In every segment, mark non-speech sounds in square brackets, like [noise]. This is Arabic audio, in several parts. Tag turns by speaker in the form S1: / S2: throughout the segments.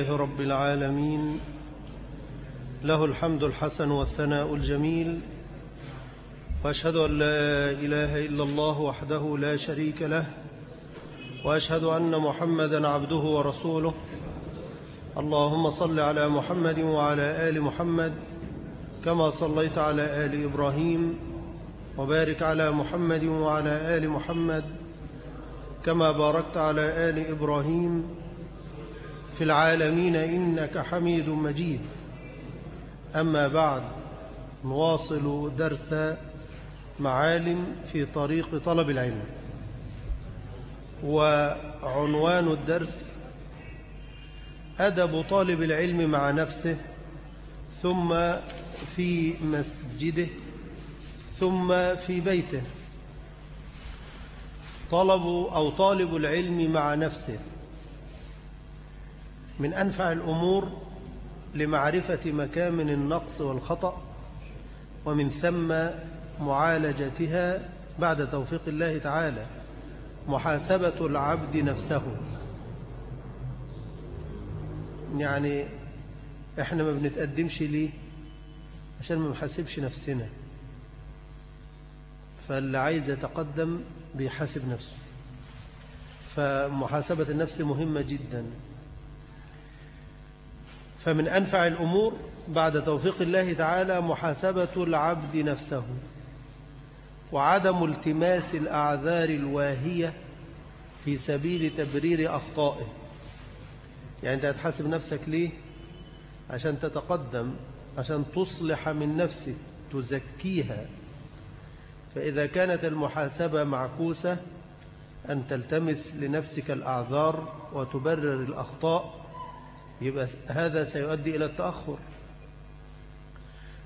S1: لله رب العالمين. له الحمد الحسن والثناء الجميل. وأشهد أن لا إله إلا الله وحده لا شريك له. وأشهد أن محمدا عبده ورسوله. اللهم صل على محمد وعلى آل محمد كما صليت على آل إبراهيم. وبارك على محمد وعلى آل محمد كما باركت على آل إبراهيم. في العالمين إنك حميد مجيد. أما بعد نواصل درس معالم في طريق طلب العلم. وعنوان الدرس أدب طالب العلم مع نفسه ثم في مسجده ثم في بيته. طلب أو طالب العلم مع نفسه. من أنفع الأمور لمعرفة مكامن النقص والخطأ ومن ثم معالجتها بعد توفيق الله تعالى محاسبة العبد نفسه. يعني إحنا ما بنتقدمش ليه؟ عشان ما نحاسبش نفسنا. فاللي عايز يتقدم بيحاسب نفسه. فمحاسبة النفس مهمة جداً. فمن أنفع الأمور بعد توفيق الله تعالى محاسبة العبد نفسه وعدم التماس الأعذار الواهية في سبيل تبرير أخطائه يعني أنت هتحاسب نفسك ليه؟ عشان تتقدم عشان تصلح من نفسك تزكيها فإذا كانت المحاسبة معكوسة أن تلتمس لنفسك الأعذار وتبرر الأخطاء يبقى هذا سيؤدي إلى التأخر.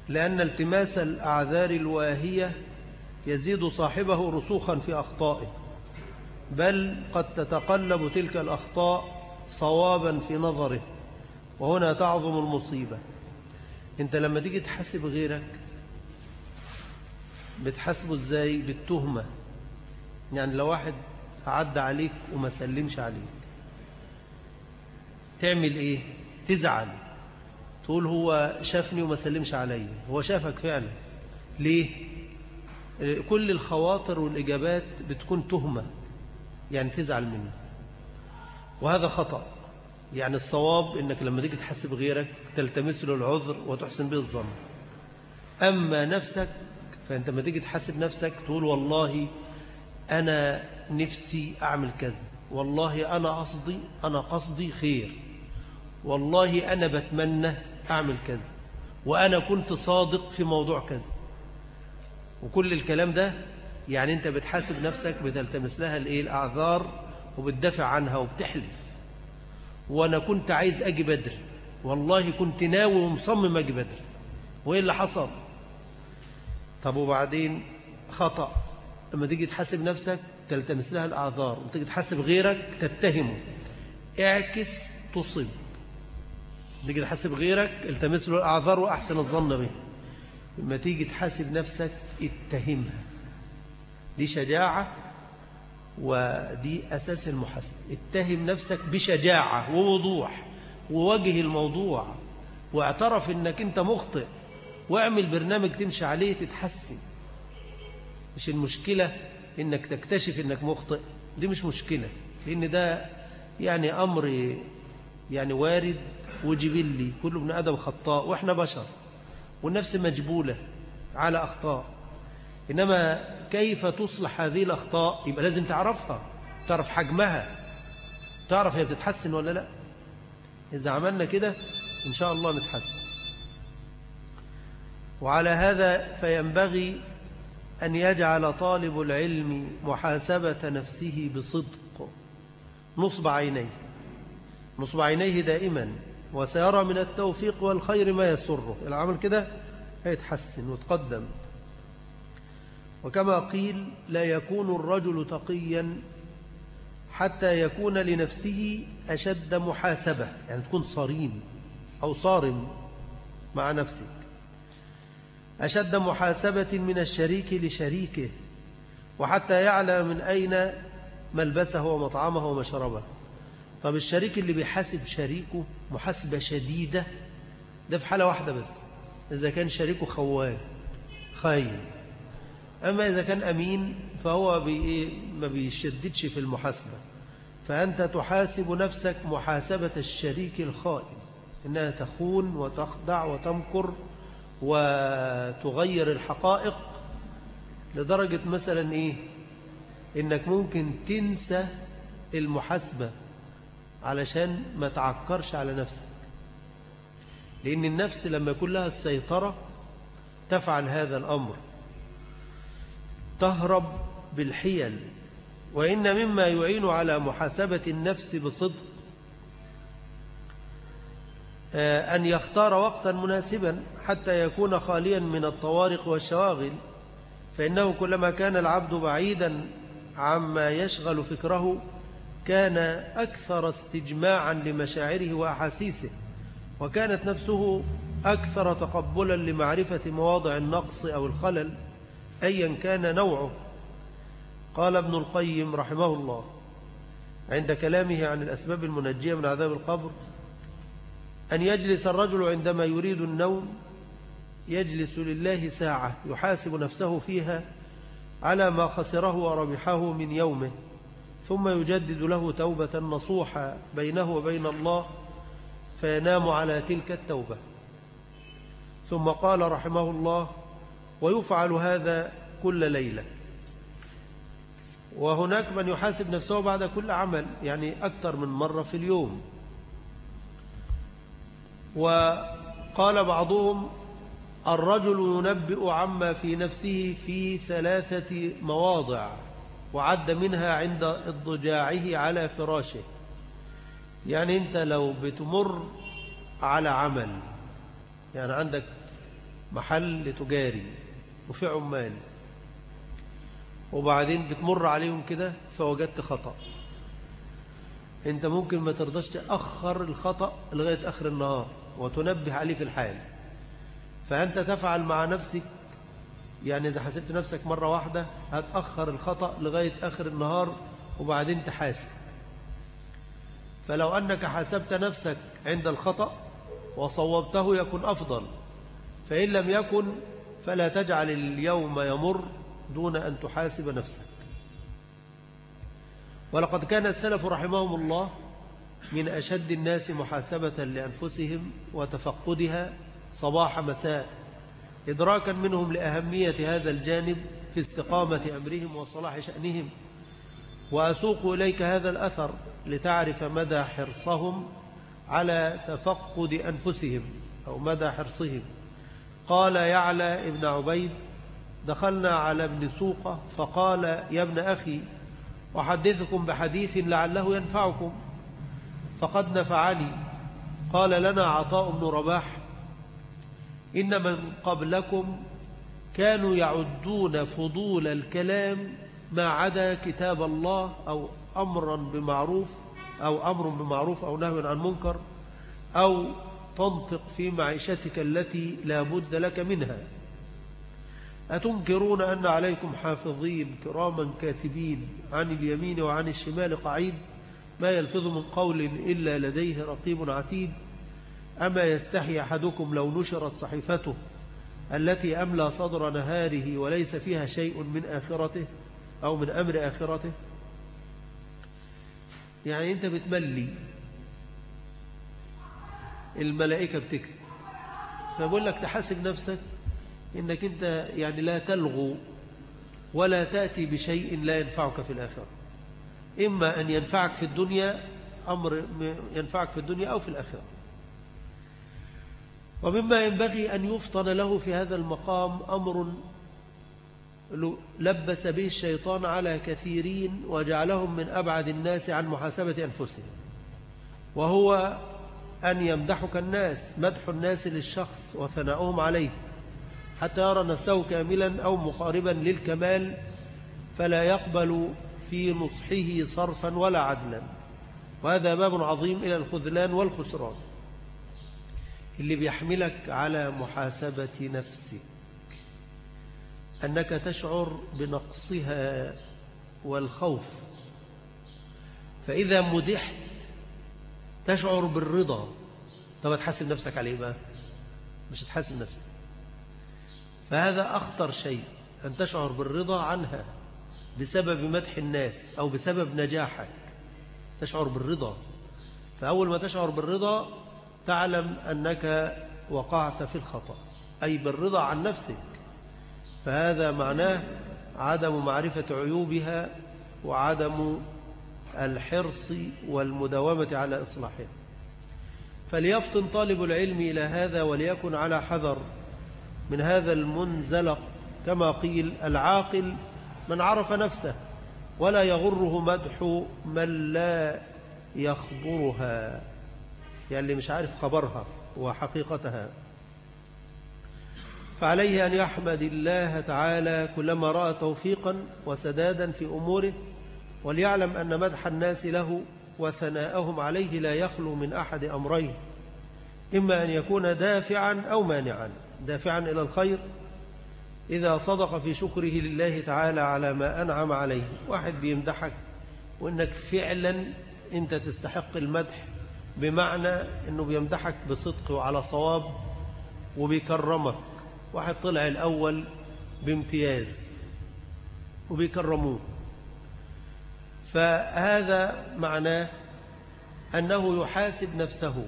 S1: لأن التماس الأعذار الواهية يزيد صاحبه رسوخا في أخطائه بل قد تتقلب تلك الأخطاء صوابا في نظره وهنا تعظم المصيبة. أنت لما تيجي تحاسب غيرك بتحاسبه إزاي؟ بالتهمة. يعني لو واحد عدى عليك وما سلمش عليك تعمل إيه؟ تزعل. تقول هو شافني وما سلمش عليا. هو شافك فعلا. ليه؟ كل الخواطر والإجابات بتكون تهمة. يعني تزعل منه وهذا خطأ. يعني الصواب إنك لما تيجي تحسب غيرك تلتمس له العذر وتحسن به الظن. أما نفسك فأنت لما تيجي تحاسب نفسك تقول والله أنا نفسي أعمل كذا. والله أنا قصدي أنا قصدي خير. والله أنا بتمنى أعمل كذا وأنا كنت صادق في موضوع كذا. وكل الكلام ده يعني أنت بتحاسب نفسك بتلتمس لها الإيه؟ الأعذار وبتدافع عنها وبتحلف. وأنا كنت عايز أجي بدر والله كنت ناوي ومصمم أجي بدر. وإيه اللي حصل؟ طب وبعدين؟ خطأ. لما تيجي تحاسب نفسك تلتمس لها الأعذار. وتيجي تحاسب غيرك تتهمه. اعكس تصب تيجي تحاسب غيرك التمس له الأعذار وأحسن الظن به. لما تيجي تحاسب نفسك اتهمها. دي شجاعة ودي أساس المحاسبة. اتهم نفسك بشجاعة ووضوح ووجه الموضوع واعترف إنك أنت مخطئ واعمل برنامج تمشي عليه تتحسن. مش المشكلة إنك تكتشف إنك مخطئ دي مش مشكلة لأن ده يعني أمر يعني وارد وجبلي كل ابن آدم خطاء وإحنا بشر والنفس مجبولة على أخطاء. إنما كيف تصلح هذه الأخطاء؟ يبقى لازم تعرفها تعرف حجمها. تعرف هي بتتحسن ولا لأ. إذا عملنا كده إن شاء الله نتحسن. وعلى هذا فينبغي أن يجعل طالب العلم محاسبة نفسه بصدق. نصب عينيه. نصب عينيه دائما. وسيرى من التوفيق والخير ما يسره. العمل كده هيتحسن وتقدم. وكما قيل لا يكون الرجل تقيا حتى يكون لنفسه أشد محاسبة. يعني تكون صريم أو صارم مع نفسك. أشد محاسبة من الشريك لشريكه وحتى يعلم من أين ملبسه ومطعمه ومشربه. طب الشريك اللي بيحاسب شريكه محاسبة شديدة ده في حالة واحدة بس إذا كان شريكه خوان خاين. أما إذا كان أمين فهو بي ما بيشددش في المحاسبة. فأنت تحاسب نفسك محاسبة الشريك الخائن إنها تخون وتخدع وتمكر وتغير الحقائق لدرجة مثلا إيه؟ إنك ممكن تنسى المحاسبة. علشان ما تعكرش على نفسك. لأن النفس لما يكون لها السيطرة تفعل هذا الأمر. تهرب بالحيل وإن مما يعين على محاسبة النفس بصدق. آه، أن يختار وقتا مناسبا حتى يكون خاليا من الطوارق والشواغل. فإنه كلما كان العبد بعيدا عما يشغل فكره كان أكثر استجماعا لمشاعره وأحاسيسه وكانت نفسه أكثر تقبلا لمعرفة مواضع النقص أو الخلل أيا كان نوعه. قال ابن القيم رحمه الله عند كلامه عن الأسباب المنجية من عذاب القبر أن يجلس الرجل عندما يريد النوم يجلس لله ساعة يحاسب نفسه فيها على ما خسره وربحه من يومه. ثم يجدد له توبة نصوحة بينه وبين الله فينام على تلك التوبة. ثم قال رحمه الله ويفعل هذا كل ليلة. وهناك من يحاسب نفسه بعد كل عمل يعني أكثر من مرة في اليوم. وقال بعضهم الرجل ينبئ عما في نفسه في ثلاثة مواضع. وعد منها عند اضجاعه على فراشه. يعني أنت لو بتمر على عمل يعني عندك محل تجاري وفي عمال وبعدين بتمر عليهم كده فوجدت خطأ. انت ممكن ما ترضاش تأخر الخطأ لغاية آخر النهار وتنبه عليه في الحال. فأنت تفعل مع نفسك يعني إذا حسبت نفسك مرة واحدة هتأخر الخطأ لغاية آخر النهار وبعدين تحاسب. فلو أنك حسبت نفسك عند الخطأ وصوبته يكون أفضل فإن لم يكن فلا تجعل اليوم يمر دون أن تحاسب نفسك. ولقد كان السلف رحمهم الله من أشد الناس محاسبة لأنفسهم وتفقدها صباح مساء. إدراكا منهم لأهمية هذا الجانب في استقامة أمرهم وصلاح شأنهم. وأسوق إليك هذا الأثر لتعرف مدى حرصهم على تفقد أنفسهم أو مدى حرصهم. قال يعلى ابن عبيد دخلنا على ابن سوقة فقال يا ابن أخي أحدثكم بحديث لعله ينفعكم. فقد نفعني. قال لنا عطاء بن رباح. إن من قبلكم كانوا يعدون فضول الكلام ما عدا كتاب الله أو أمرا بمعروف أو أمر بمعروف أو نهي عن منكر أو تنطق في معيشتك التي لا بد لك منها. أتنكرون أن عليكم حافظين كراما كاتبين عن اليمين وعن الشمال قعيد ما يلفظ من قول إلا لديه رقيب عتيد أما يستحي أحدكم لو نشرت صحيفته التي أملى صدر نهاره وليس فيها شيء من آخرته أو من أمر آخرته؟ يعني أنت بتملي الملائكة بتكتب فبقول لك تحاسب نفسك إنك أنت يعني لا تلغو ولا تأتي بشيء لا ينفعك في الآخرة. إما أن ينفعك في الدنيا أمر ينفعك في الدنيا أو في الآخرة. ومما ينبغي أن يفطن له في هذا المقام أمر لبس به الشيطان على كثيرين وجعلهم من أبعد الناس عن محاسبة أنفسهم. وهو أن يمدحك الناس مدح الناس للشخص وثناؤهم عليه حتى يرى نفسه كاملا أو مقاربا للكمال فلا يقبل في نصحه صرفا ولا عدلا. وهذا باب عظيم إلى الخذلان والخسران. اللي بيحملك على محاسبة نفسك أنك تشعر بنقصها والخوف. فإذا مدحت تشعر بالرضا. طب تحاسب نفسك عليه بقى؟ مش تحاسب نفسك. فهذا أخطر شيء أن تشعر بالرضا عنها بسبب مدح الناس أو بسبب نجاحك. تشعر بالرضا. فأول ما تشعر بالرضا تعلم أنك وقعت في الخطأ أي بالرضا عن نفسك. فهذا معناه عدم معرفة عيوبها وعدم الحرص والمداومة على إصلاحها. فليفطن طالب العلم إلى هذا وليكن على حذر من هذا المنزلق كما قيل العاقل من عرف نفسه ولا يغره مدح من لا يخبرها. يعني اللي مش عارف خبرها وحقيقتها. فعليه أن يحمد الله تعالى كلما رأى توفيقا وسدادا في أموره وليعلم أن مدح الناس له وثناءهم عليه لا يخلو من أحد أمرين إما أن يكون دافعا أو مانعا. دافعا إلى الخير إذا صدق في شكره لله تعالى على ما أنعم عليه. واحد بيمدحك وإنك فعلا أنت تستحق المدح بمعنى أنه بيمدحك بصدق وعلى صواب وبيكرمك. واحد طلع الأول بامتياز وبيكرموه. فهذا معناه أنه يحاسب نفسه.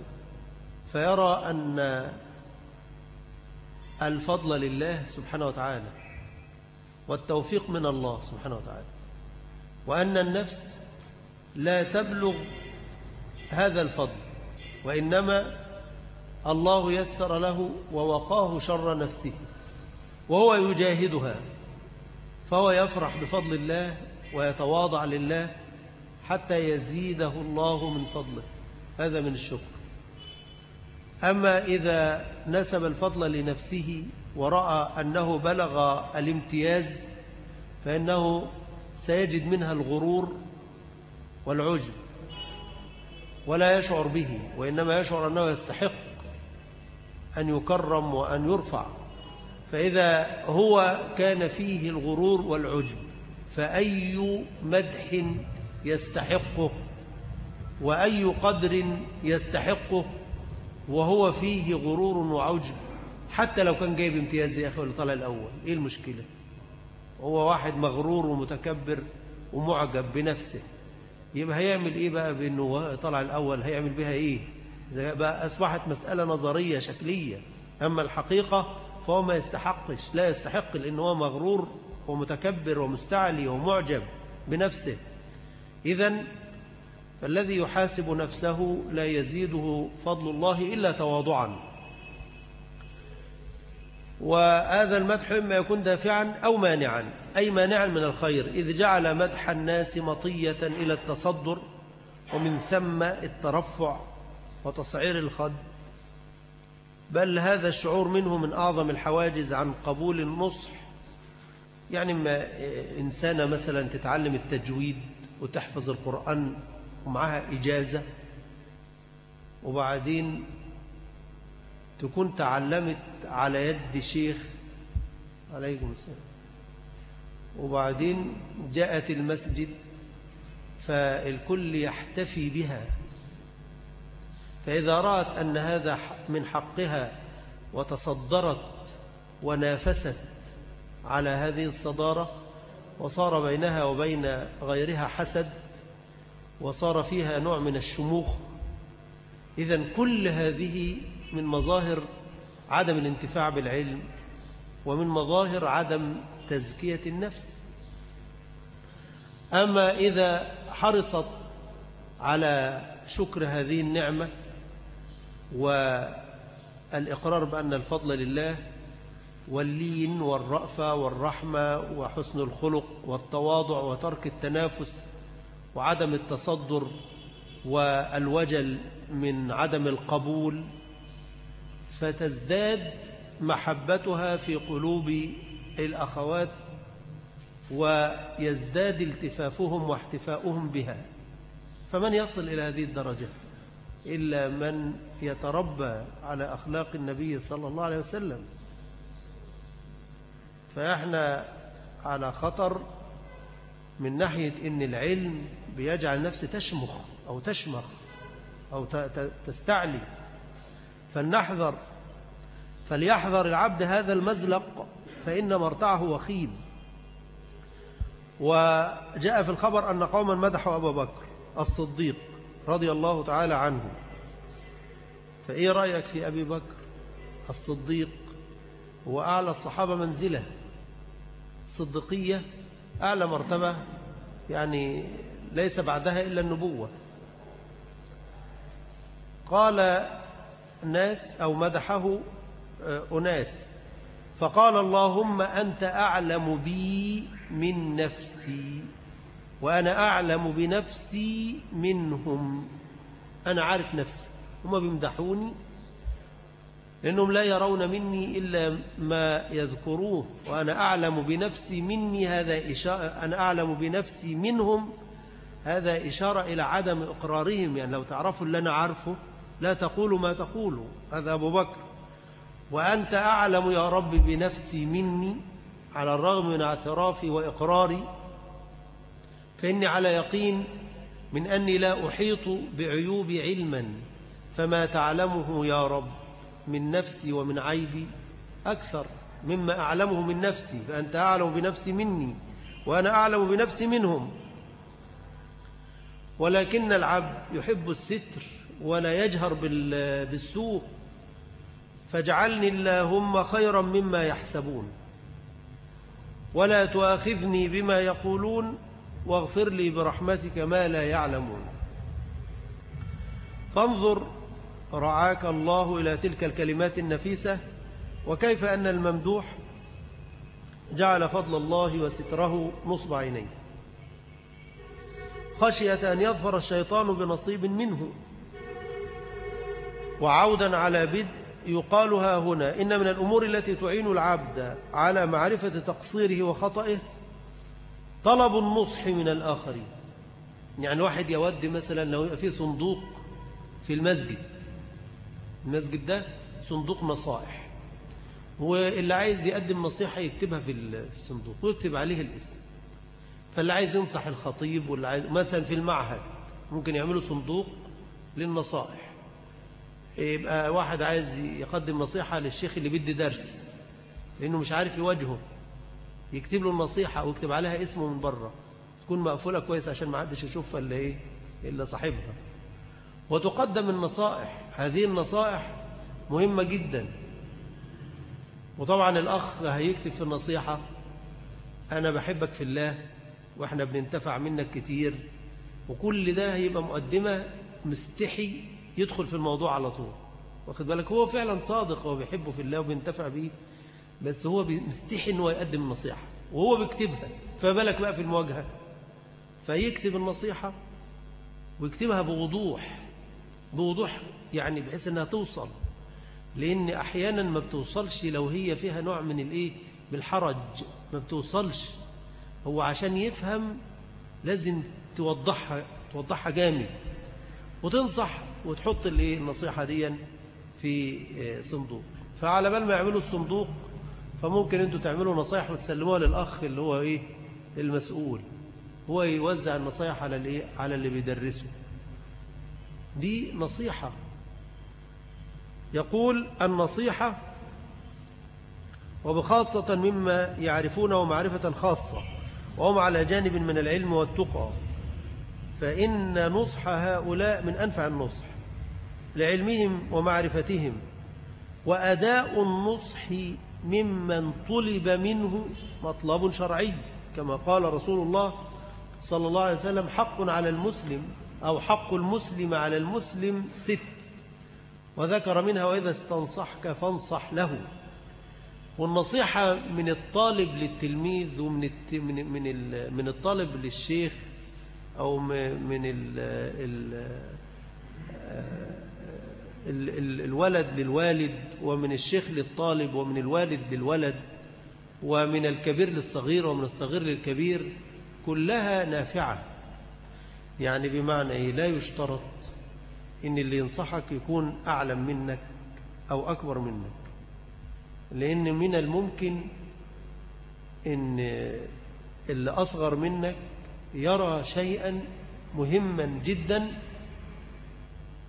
S1: فيرى أن الفضل لله سبحانه وتعالى والتوفيق من الله سبحانه وتعالى وأن النفس لا تبلغ هذا الفضل وإنما الله يسر له ووقاه شر نفسه وهو يجاهدها فهو يفرح بفضل الله ويتواضع لله حتى يزيده الله من فضله. هذا من الشكر. أما إذا نسب الفضل لنفسه ورأى أنه بلغ الامتياز فإنه سيجد منها الغرور والعجب. ولا يشعر به وإنما يشعر أنه يستحق أن يكرم وأن يرفع. فإذا هو كان فيه الغرور والعجب فأي مدح يستحقه؟ وأي قدر يستحقه؟ وهو فيه غرور وعجب. حتى لو كان جايب امتياز يا أخي ولا طلع الأول إيه المشكلة؟ هو واحد مغرور ومتكبر ومعجب بنفسه. يبقى هيعمل إيه بقى بأنه طلع الأول؟ هيعمل بها إيه؟ بقى أصبحت مسألة نظرية شكلية. أما الحقيقة فهو ما يستحقش لا يستحق لأنه هو مغرور ومتكبر ومستعلي ومعجب بنفسه. إذا فالذي يحاسب نفسه لا يزيده فضل الله إلا تواضعا. وهذا المدح إما يكون دافعا أو مانعا أي مانعا من الخير. إذ جعل مدح الناس مطية إلى التصدر ومن ثم الترفع وتصعير الخد. بل هذا الشعور منه من أعظم الحواجز عن قبول النصح. يعني ما إنسانة مثلا تتعلم التجويد وتحفظ القرآن ومعها إجازة وبعدين تكون تعلمت على يد شيخ عليكم السلام. وبعدين جاءت المسجد فالكل يحتفي بها. فإذا رأت أن هذا من حقها وتصدرت ونافست على هذه الصدارة وصار بينها وبين غيرها حسد وصار فيها نوع من الشموخ إذا كل هذه من مظاهر عدم الانتفاع بالعلم ومن مظاهر عدم تزكية النفس. أما إذا حرصت على شكر هذه النعمة والإقرار بأن الفضل لله واللين والرأفة والرحمة وحسن الخلق والتواضع وترك التنافس وعدم التصدر والوجل من عدم القبول فتزداد محبتها في قلوب الأخوات ويزداد التفافهم واحتفاؤهم بها. فمن يصل إلى هذه الدرجة؟ إلا من يتربى على أخلاق النبي صلى الله عليه وسلم. فإحنا على خطر من ناحية إن العلم بيجعل النفس تشمخ أو تشمخ أو تستعلي. فلنحذر فليحذر العبد هذا المزلق فإن مرتعه وخيل وجاء في الخبر أن قوما مدحوا أبا بكر الصديق رضي الله تعالى عنه. فإيه رأيك في أبي بكر الصديق؟ هو أعلى الصحابة منزلة الصديقية أعلى مرتبة يعني ليس بعدها إلا النبوة. قال ناس أو مدحه أناس. فقال اللهم أنت أعلم بي من نفسي وأنا أعلم بنفسي منهم. أنا عارف نفسي هم بيمدحوني لأنهم لا يرون مني إلا ما يذكروه. وأنا أعلم بنفسي مني هذا إشارة أنا أعلم بنفسي منهم. هذا إشارة إلى عدم إقرارهم. يعني لو تعرفوا اللي أنا عارفه لا تقولوا ما تقولوا. هذا أبو بكر. وأنت أعلم يا رب بنفسي مني على الرغم من اعترافي وإقراري فإني على يقين من أني لا أحيط بعيوب علما فما تعلمه يا رب من نفسي ومن عيبي أكثر مما أعلمه من نفسي فأنت أعلم بنفسي مني وأنا أعلم بنفسي منهم. ولكن العبد يحب الستر ولا يجهر بالسوء فاجعلني اللهم خيرا مما يحسبون. ولا تؤاخذني بما يقولون واغفر لي برحمتك ما لا يعلمون. فانظر رعاك الله إلى تلك الكلمات النفيسة وكيف أن الممدوح جعل فضل الله وستره نصب عينيه. خشية أن يظفر الشيطان بنصيب منه. وعودا على بدء يقالها هنا إن من الأمور التي تعين العبد على معرفة تقصيره وخطئه طلب النصح من الآخرين. يعني واحد يود مثلا لو يبقى صندوق في المسجد المسجد ده صندوق نصائح واللي عايز يقدم نصيحة يكتبها في الصندوق ويكتب عليه الاسم. فاللي عايز ينصح الخطيب واللي عايز مثلا في المعهد ممكن يعملوا صندوق للنصائح. يبقى واحد عايز يقدم نصيحة للشيخ اللي بيدي درس لأنه مش عارف يواجهه. يكتب له النصيحة ويكتب عليها اسمه من بره. تكون مقفولة كويس عشان ما حدش يشوفها إلا إيه؟ إلا صاحبها. وتقدم النصائح. هذه النصائح مهمة جدا. وطبعا الأخ هيكتب في النصيحة أنا بحبك في الله وإحنا بننتفع منك كتير. وكل ده هيبقى مقدمة مستحي يدخل في الموضوع على طول. واخد بالك؟ هو فعلا صادق وبيحبه في الله وبينتفع بيه بس هو مستحي ان هو يقدم النصيحة وهو بيكتبها. فبالك بقى في المواجهة؟ فيكتب النصيحة ويكتبها بوضوح بوضوح يعني بحيث إنها توصل. لأن أحيانا ما بتوصلش لو هي فيها نوع من الإيه؟ بالحرج. ما بتوصلش. هو عشان يفهم لازم توضحها توضحها جامد. وتنصح وتحط الايه النصيحة دي في آه، صندوق. فعلى بال ما يعملوا الصندوق فممكن أنتوا تعملوا نصايح وتسلموها للأخ اللي هو إيه المسؤول. هو يوزع النصايح على الايه على اللي بيدرسه. دي نصيحة. يقول النصيحة وبخاصة مما يعرفونه معرفة خاصة وهم على جانب من العلم والتقى فإن نصح هؤلاء من أنفع النصح. لعلمهم ومعرفتهم وأداء النصح ممن طلب منه مطلب شرعي كما قال رسول الله صلى الله عليه وسلم حق على المسلم أو حق المسلم على المسلم ست وذكر منها وإذا استنصحك فانصح له. والنصيحة من الطالب للتلميذ ومن من من الطالب للشيخ أو من ال ال الولد للوالد ومن الشيخ للطالب ومن الوالد للولد ومن الكبير للصغير ومن الصغير للكبير كلها نافعة. يعني بمعنى إيه؟ لا يشترط إن اللي ينصحك يكون أعلم منك أو أكبر منك. لأن من الممكن إن اللي أصغر منك يرى شيئا مهما جدا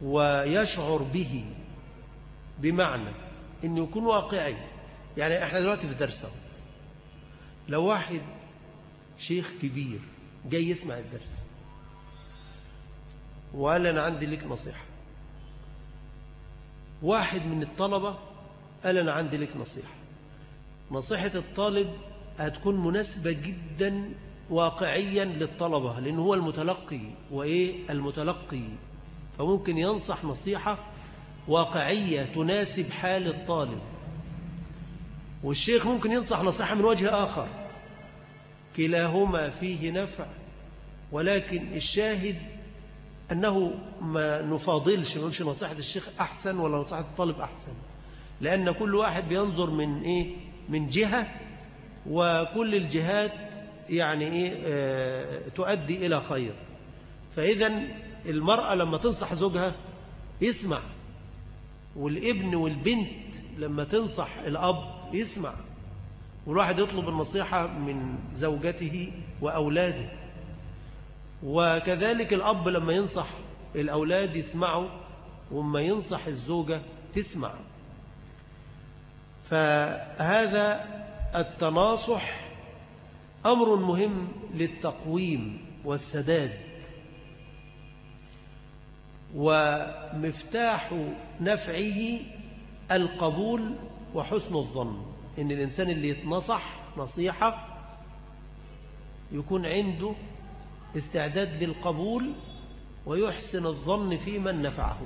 S1: ويشعر به بمعنى إنه يكون واقعي. يعني إحنا دلوقتي في درس لو واحد شيخ كبير جاي يسمع الدرس وقال أنا عندي لك نصيحة. واحد من الطلبة قال أنا عندي لك نصيحة. نصيحة الطالب هتكون مناسبة جدا واقعيا للطلبة لأنه هو المتلقي. وإيه؟ المتلقي. فممكن ينصح نصيحة واقعية تناسب حال الطالب. والشيخ ممكن ينصح نصيحة من وجه آخر. كلاهما فيه نفع ولكن الشاهد أنه ما نفاضلش نقولش نصيحة الشيخ أحسن ولا نصيحة الطالب أحسن. لأن كل واحد بينظر من إيه؟ من جهة وكل الجهات يعني إيه؟ آه تؤدي إلى خير. فإذا المرأة لما تنصح زوجها يسمع والابن والبنت لما تنصح الأب يسمع. والواحد يطلب النصيحة من زوجته وأولاده. وكذلك الأب لما ينصح الأولاد يسمعوا وما ينصح الزوجة تسمع. فهذا التناصح أمر مهم للتقويم والسداد. ومفتاح نفعه القبول وحسن الظن. إن الإنسان اللي يتنصح نصيحة يكون عنده استعداد للقبول ويحسن الظن في من نفعه.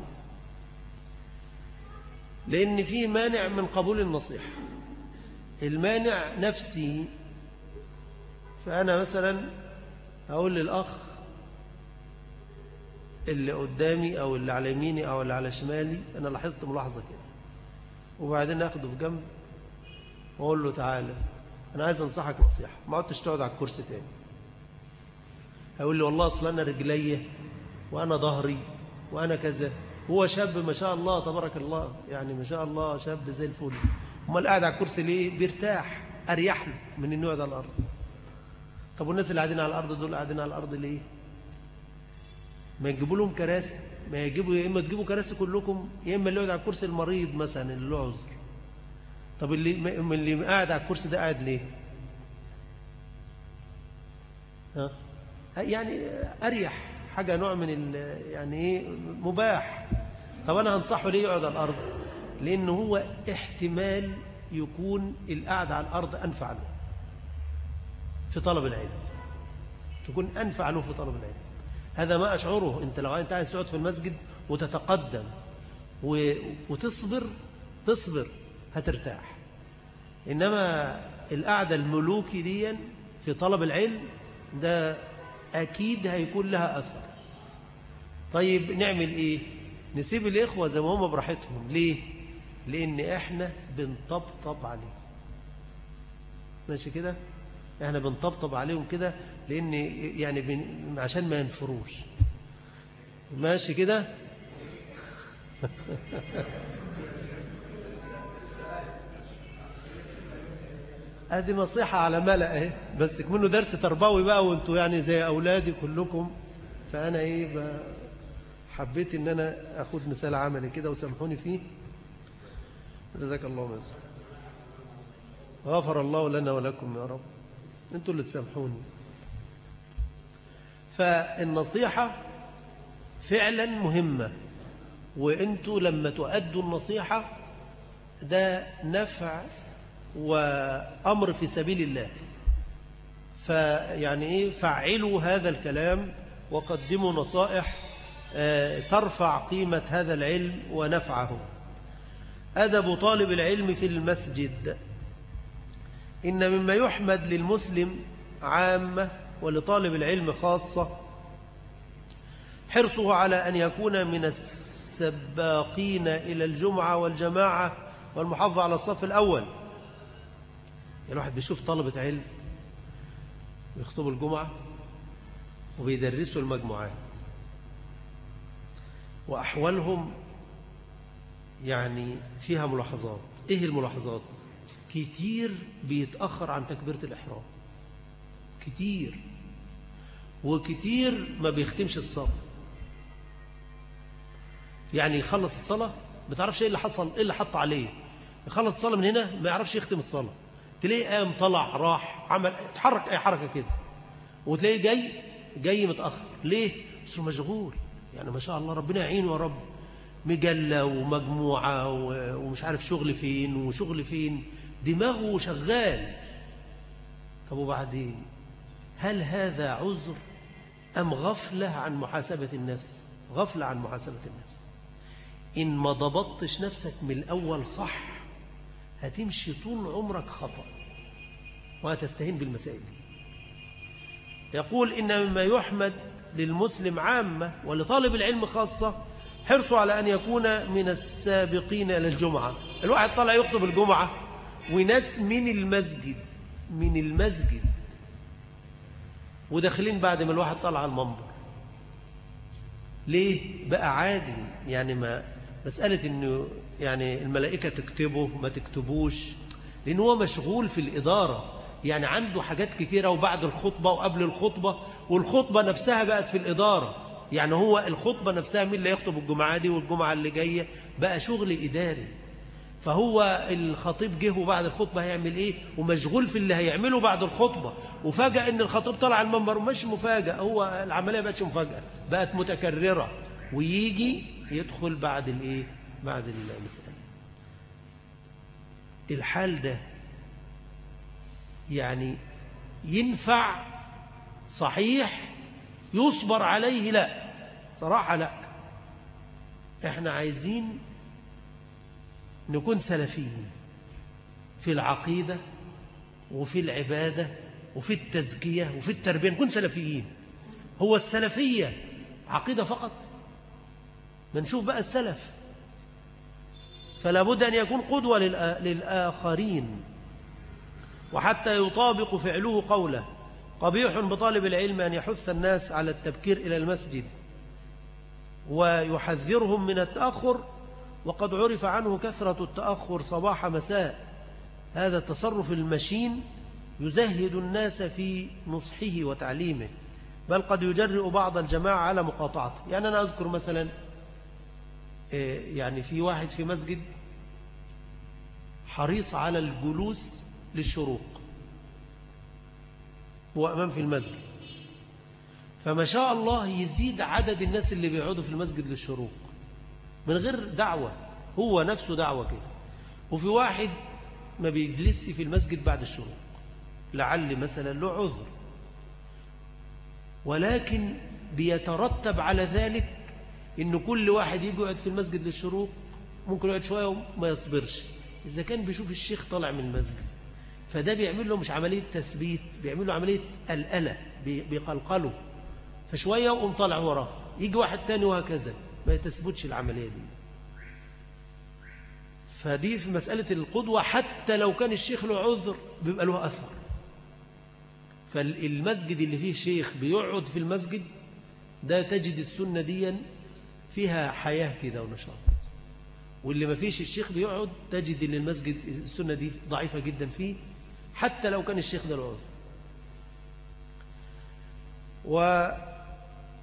S1: لأن في مانع من قبول النصيحة. المانع نفسي فأنا مثلا أقول للأخ اللي قدامي أو اللي على يميني أو اللي على شمالي أنا لاحظت ملاحظة كده. وبعدين أخده في جنب وأقول له تعالى أنا عايز أنصحك نصيحة ما عدتش تقعد على الكرسي تاني. هيقول لي والله أصلا أنا رجلي وأنا ظهري وأنا كذا هو شاب ما شاء الله تبارك الله يعني ما شاء الله شاب زي الفل. أمال قاعد على الكرسي ليه؟ بيرتاح أريح له من انه يقعد على الأرض. طب والناس اللي قاعدين على الأرض دول قاعدين على الأرض ليه؟ ما يجيبوا لهم كراسي ما يجيبوا يا إما تجيبوا كراسي كلكم يا إما اللي يقعد على الكرسي المريض مثلا اللي له عذر. طب اللي اللي قاعد على الكرسي ده قاعد ليه؟ ها؟ يعني أريح حاجة نوع من يعني إيه مباح. طب أنا هنصحه ليه يقعد على الأرض؟ لأنه هو احتمال يكون القعدة على الأرض أنفع له في طلب العلم. تكون أنفع له في طلب العلم. هذا ما أشعره. أنت لو أنت عايز تقعد في المسجد وتتقدم وتصبر تصبر هترتاح. إنما القعدة الملوكي دي في طلب العلم ده أكيد هيكون لها أثر. طيب نعمل إيه؟ نسيب الإخوة زي ما هم براحتهم. ليه؟ لأن إحنا بنطبطب عليهم. ماشي كده؟ إحنا بنطبطب عليهم كده لأن يعني. عشان ما ينفروش. ماشي كده؟ [laughs] ادي نصيحة على ملأ اهي بس منه درس تربوي بقى وانتوا يعني زي اولادي كلكم. فأنا إيه حبيت إن أنا أخد مثال عملي كده وسامحوني فيه. جزاك الله مزح غفر الله لنا ولكم يا رب. أنتوا اللي تسامحوني. فالنصيحة فعلا مهمة وانتوا لما تؤدوا النصيحة ده نفع وأمر في سبيل الله. فيعني إيه؟ فعلوا هذا الكلام وقدموا نصائح آه، ترفع قيمة هذا العلم ونفعه. أدب طالب العلم في المسجد. إن مما يحمد للمسلم عامة ولطالب العلم خاصة حرصه على أن يكون من السباقين إلى الجمعة والجماعة والمحافظة على الصف الأول. يعني الواحد بيشوف طلبة علم بيخطبوا الجمعة وبيدرسوا المجموعات. وأحوالهم يعني فيها ملاحظات. إيه الملاحظات؟ كتير بيتأخر عن تكبيرة الإحرام. كتير. وكتير ما بيختمش الصلاة. يعني يخلص الصلاة ما تعرفش إيه اللي حصل إيه اللي حط عليه. يخلص الصلاة من هنا ما يعرفش يختم الصلاة. تلاقيه قام طلع راح عمل اتحرك أي حركة كده. وتلاقيه جاي جاي متأخر. ليه؟ بس مشغول. يعني ما شاء الله ربنا يعينه يا رب. مجلة ومجموعة ومش عارف شغل فين وشغل فين. دماغه شغال. طب وبعدين؟ هل هذا عذر أم غفلة عن محاسبة النفس؟ غفلة عن محاسبة النفس. إن ما ضبطتش نفسك من الأول صح هتمشي طول عمرك خطأ وهتستهين بالمسائل دي. يقول إن مما يحمد للمسلم عامة ولطالب العلم خاصة حرصه على أن يكون من السابقين إلى الجمعة. الواحد طلع يخطب الجمعة وناس من المسجد من المسجد. وداخلين بعد ما الواحد طلع على المنبر. ليه؟ بقى عادي. يعني ما مسألة إنه يعني الملائكة تكتبه ما تكتبوش. لأنه هو مشغول في الإدارة. يعني عنده حاجات كثيرة وبعد الخطبة وقبل الخطبة. والخطبة نفسها بقت في الإدارة. يعني هو الخطبة نفسها مين اللي يخطب الجمعة دي والجمعة اللي جاية؟ بقى شغل إداري. فهو الخطيب جه وبعد الخطبة هيعمل إيه؟ ومشغول في اللي هيعمله بعد الخطبة. وفجأة إن الخطيب طلع المنبر ومش مفاجأة. هو العملية بقتش مفاجأة بقت متكررة. ويجي يدخل بعد الإيه؟ بعد المسألة. الحال ده يعني ينفع؟ صحيح؟ يصبر عليه؟ لا. صراحة لا. إحنا عايزين نكون سلفيين في العقيدة وفي العبادة وفي التزكية وفي التربية نكون سلفيين. هو السلفية عقيدة فقط. بنشوف بقى السلف. فلا بد أن يكون قدوة للآخرين. وحتى يطابق فعله قوله قبيح بطالب العلم أن يحث الناس على التبكير إلى المسجد ويحذرهم من التأخر وقد عرف عنه كثرة التأخر صباح مساء. هذا التصرف المشين يزهد الناس في نصحه وتعليمه بل قد يجرئ بعض الجماعة على مقاطعته. يعني أنا أذكر مثلا آه، يعني في واحد في مسجد حريص على الجلوس للشروق هو أمام في المسجد. فما شاء الله يزيد عدد الناس اللي بيقعدوا في المسجد للشروق. من غير دعوة هو نفسه دعوة كده. وفي واحد ما بيجلسش في المسجد بعد الشروق لعل مثلا له عذر. ولكن بيترتب على ذلك إن كل واحد يقعد في المسجد للشروق ممكن يقعد شوية وما يصبرش. إذا كان بيشوف الشيخ طالع من المسجد فده بيعمل له مش عملية تثبيت بيعمل له عملية ألألة بيقلقله. فشوية وقوم طالع وراه يجي واحد تاني وهكذا. ما يتثبتش العملية دي. فدي في مسألة القدوة حتى لو كان الشيخ له عذر بيبقى له أثر. فالمسجد اللي فيه شيخ بيقعد في المسجد ده تجد السنة دي فيها حياة كده ونشاط. واللي ما فيش الشيخ بيقعد تجد إن المسجد السنة دي ضعيفة جدا فيه حتى لو كان الشيخ ده له عذر.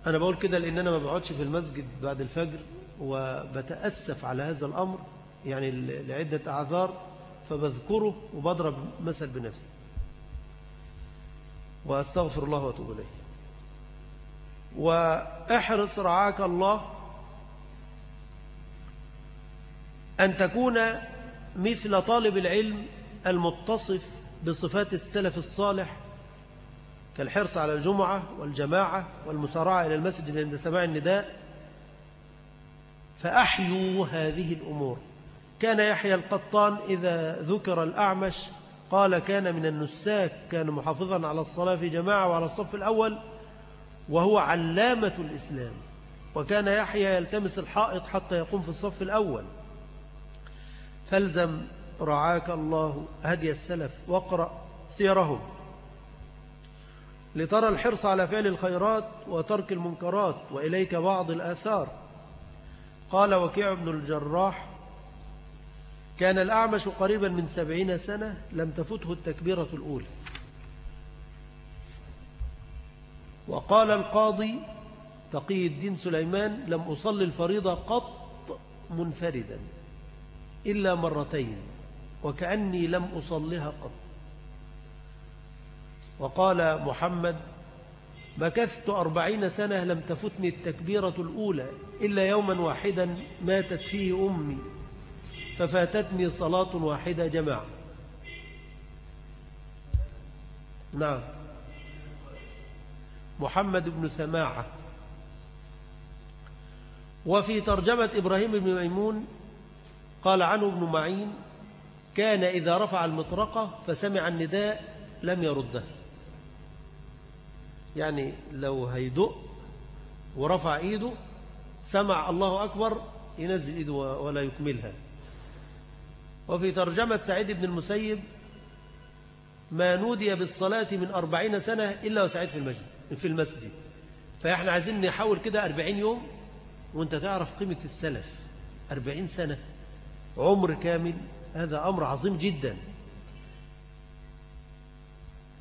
S1: وأنا بقول كده لأن أنا ما بقعدش في المسجد بعد الفجر وبتأسف على هذا الأمر يعني لعدة أعذار فبذكره وبضرب مثل بنفسي. وأستغفر الله وأتوب إليه. وأحرص رعاك الله أن تكون مثل طالب العلم المتصف بصفات السلف الصالح كالحرص على الجمعة والجماعة والمسارعة إلى المسجد عند سماع النداء فأحيوا هذه الأمور. كان يحيى القطان إذا ذكر الأعمش قال كان من النساك كان محافظا على الصلاة في جماعة وعلى الصف الأول وهو علامة الإسلام. وكان يحيى يلتمس الحائط حتى يقوم في الصف الأول. فالزم رعاك الله هدي السلف واقرأ سيرهم. لترى الحرص على فعل الخيرات وترك المنكرات وإليك بعض الآثار. قال وكيع بن الجراح كان الأعمش قريبا من سبعين سنة لم تفته التكبيرة الأولى. وقال القاضي تقي الدين سليمان لم أصلي الفريضة قط منفردا إلا مرتين وكأني لم أصلها قط. وقال محمد مكثت أربعين سنة لم تفتني التكبيرة الأولى إلا يوما واحدا ماتت فيه أمي ففاتتني صلاة واحدة جماعة. نعم. محمد بن سماعة. وفي ترجمة إبراهيم بن ميمون قال عنه ابن معين كان إذا رفع المطرقة فسمع النداء لم يرده. يعني لو هيدق ورفع إيده سمع الله أكبر ينزل إيده ولا يكملها. وفي ترجمة سعيد بن المسيب ما نودي بالصلاة من أربعين سنة إلا وسعيد في المسجد في المسجد. فإحنا عايزين نحاول كده أربعين يوم وأنت تعرف قيمة السلف. أربعين سنة عمر كامل هذا أمر عظيم جدا.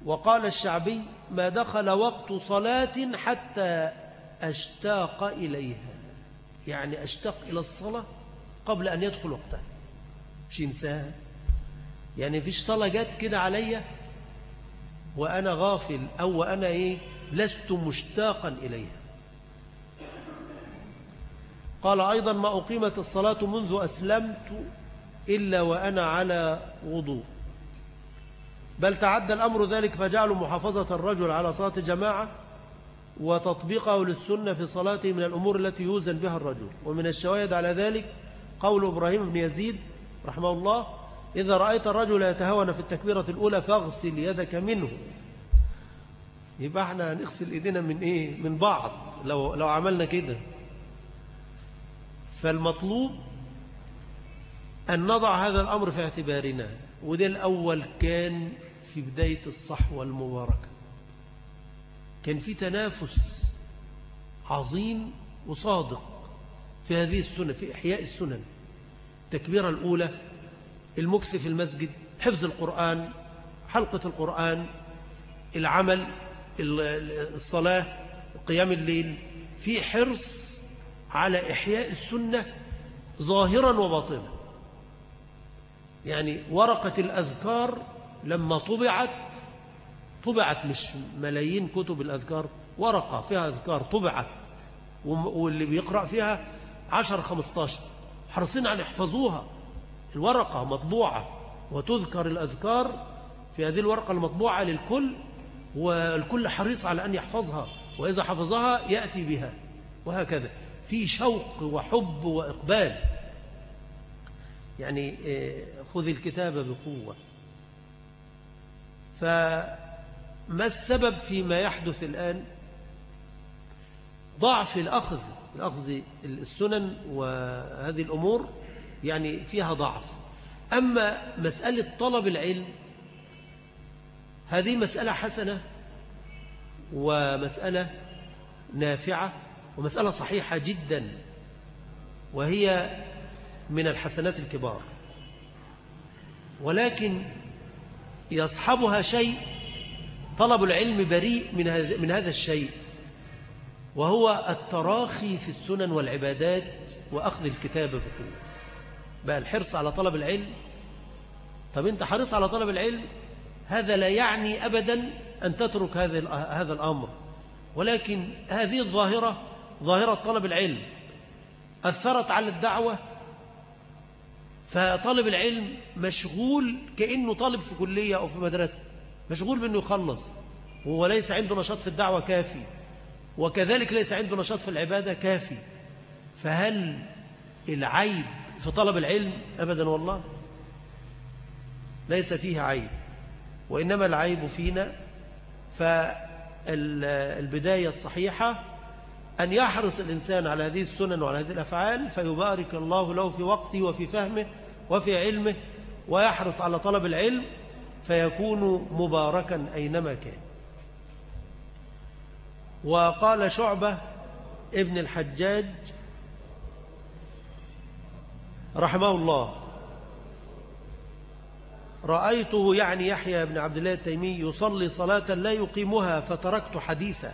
S1: وقال الشعبي ما دخل وقت صلاة حتى أشتاق إليها. يعني أشتاق إلى الصلاة قبل أن يدخل وقتها. مش ينساها يعني فيش صلاة جت كده عليا وأنا غافل أو أنا إيه؟ لست مشتاقا إليها. قال أيضا ما أقيمت الصلاة منذ أسلمت إلا وأنا على وضوء. بل تعدى الأمر ذلك فجعلوا محافظة الرجل على صلاة الجماعة وتطبيقه للسنة في صلاته من الأمور التي يوزن بها الرجل. ومن الشواهد على ذلك قول إبراهيم بن يزيد رحمه الله إذا رأيت الرجل يتهاون في التكبيرة الأولى فاغسل يدك منه. يبقى إحنا هنغسل إيدينا من إيه؟ من بعض لو لو عملنا كده. فالمطلوب أن نضع هذا الأمر في اعتبارنا. وده الأول كان في بداية الصحوة المباركة. كان في تنافس عظيم وصادق في هذه السنة في إحياء السنن. التكبيرة الأولى المكث في المسجد حفظ القرآن حلقة القرآن العمل الصلاة قيام الليل في حرص على إحياء السنة ظاهرا وباطنا. يعني ورقة الأذكار لما طبعت طبعت مش ملايين كتب الأذكار ورقة فيها أذكار طبعت واللي بيقرأ فيها عشر خمستاشر حرصين أن يحفظوها. الورقة مطبوعة وتذكر الأذكار في هذه الورقة المطبوعة للكل والكل حريص على أن يحفظها وإذا حفظها يأتي بها وهكذا. في شوق وحب وإقبال. يعني آه، خذ الكتاب بقوة. فما السبب فيما يحدث الآن؟ ضعف الأخذ الأخذ السنن وهذه الأمور يعني فيها ضعف. أما مسألة طلب العلم هذه مسألة حسنة ومسألة نافعة ومسألة صحيحة جدا وهي من الحسنات الكبار. ولكن يصحبها شيء طلب العلم بريء من هذا من هذا الشيء وهو التراخي في السنن والعبادات وأخذ الكتاب بقوة. بقى الحرص على طلب العلم. طب أنت حريص على طلب العلم؟ هذا لا يعني أبدا أن تترك هذا هذا الأمر. ولكن هذه الظاهرة ظاهرة طلب العلم أثرت على الدعوة فطالب العلم مشغول كأنه طالب في كلية أو في مدرسة مشغول بأنه يخلص وهو ليس عنده نشاط في الدعوة كافي وكذلك ليس عنده نشاط في العبادة كافي. فهل العيب في طلب العلم أبدا والله؟ ليس فيه عيب وإنما العيب فينا. فالبداية الصحيحة أن يحرص الإنسان على هذه السنن وعلى هذه الأفعال فيبارك الله له في وقته وفي فهمه وفي علمه ويحرص على طلب العلم فيكون مباركا أينما كان. وقال شعبة ابن الحجاج رحمه الله رأيته يعني يحيى بن عبد الله التيمي يصلي صلاة لا يقيمها فتركت حديثا.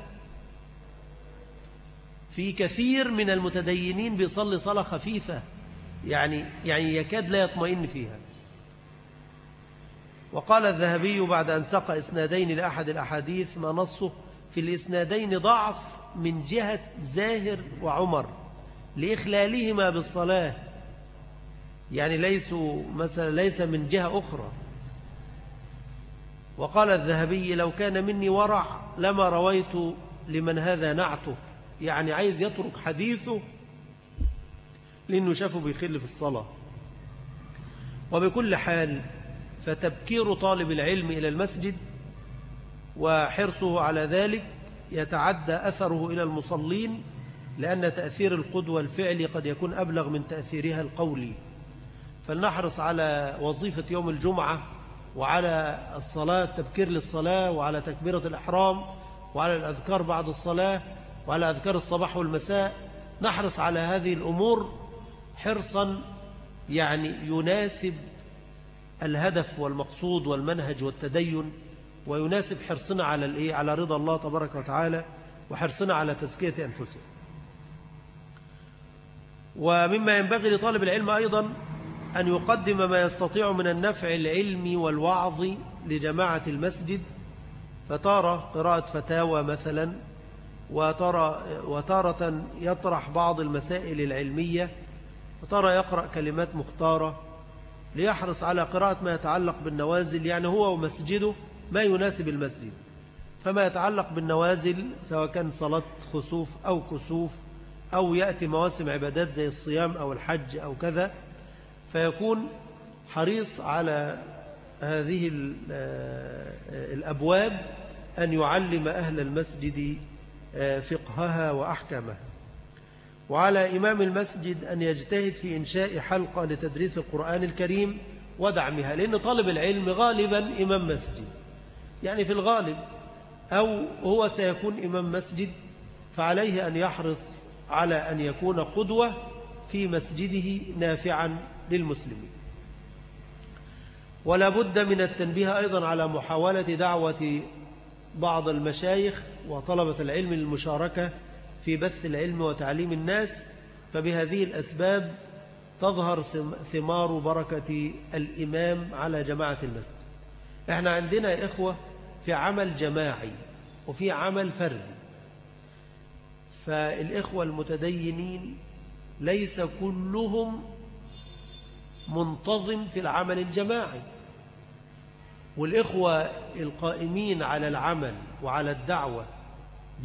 S1: في كثير من المتدينين بيصلي صلاة خفيفة يعني, يعني يكاد لا يطمئن فيها. وقال الذهبي بعد أن سقى إسنادين لأحد الأحاديث ما نصه في الإسنادين ضعف من جهة زاهر وعمر لإخلالهما بالصلاة. يعني ليسوا مثلا ليس من جهة أخرى. وقال الذهبي لو كان مني ورع لما رويت لمن هذا نعته. يعني عايز يترك حديثه لأنه شافه بيخل في الصلاة. وبكل حال فتبكير طالب العلم إلى المسجد وحرصه على ذلك يتعدى أثره إلى المصلين لأن تأثير القدوة الفعلي قد يكون أبلغ من تأثيرها القولي. فلنحرص على وظيفة يوم الجمعة وعلى الصلاة تبكير للصلاة وعلى تكبيرة الإحرام وعلى الأذكار بعد الصلاة وعلى أذكار الصباح والمساء. نحرص على هذه الأمور حرصا يعني يناسب الهدف والمقصود والمنهج والتدين ويناسب حرصنا على الإيه؟ على رضا الله تبارك وتعالى وحرصنا على تزكية أنفسنا ومما ينبغي لطالب العلم أيضا أن يقدم ما يستطيع من النفع العلمي والوعظ لجماعة المسجد فتارة قراءة فتاوى مثلا وترى وتارة يطرح بعض المسائل العلمية وترى يقرأ كلمات مختارة ليحرص على قراءة ما يتعلق بالنوازل يعني هو ومسجده ما يناسب المسجد. فما يتعلق بالنوازل سواء كان صلاة خسوف أو كسوف أو يأتي مواسم عبادات زي الصيام أو الحج أو كذا فيكون حريص على هذه آه، الأبواب أن يعلم أهل المسجد آه، فقهها وأحكامها. وعلى إمام المسجد أن يجتهد في إنشاء حلقة لتدريس القرآن الكريم ودعمها لأن طالب العلم غالبا إمام مسجد. يعني في الغالب أو هو سيكون إمام مسجد فعليه أن يحرص على أن يكون قدوة في مسجده نافعا للمسلمين. ولا بد من التنبيه أيضا على محاولة دعوة بعض المشايخ وطلبة العلم للمشاركة في بث العلم وتعليم الناس فبهذه الأسباب تظهر ثمار بركة الإمام على جماعة المسجد. إحنا عندنا يا إخوة في عمل جماعي وفي عمل فردي. فالإخوة المتدينين ليس كلهم منتظم في العمل الجماعي. والإخوة القائمين على العمل وعلى الدعوة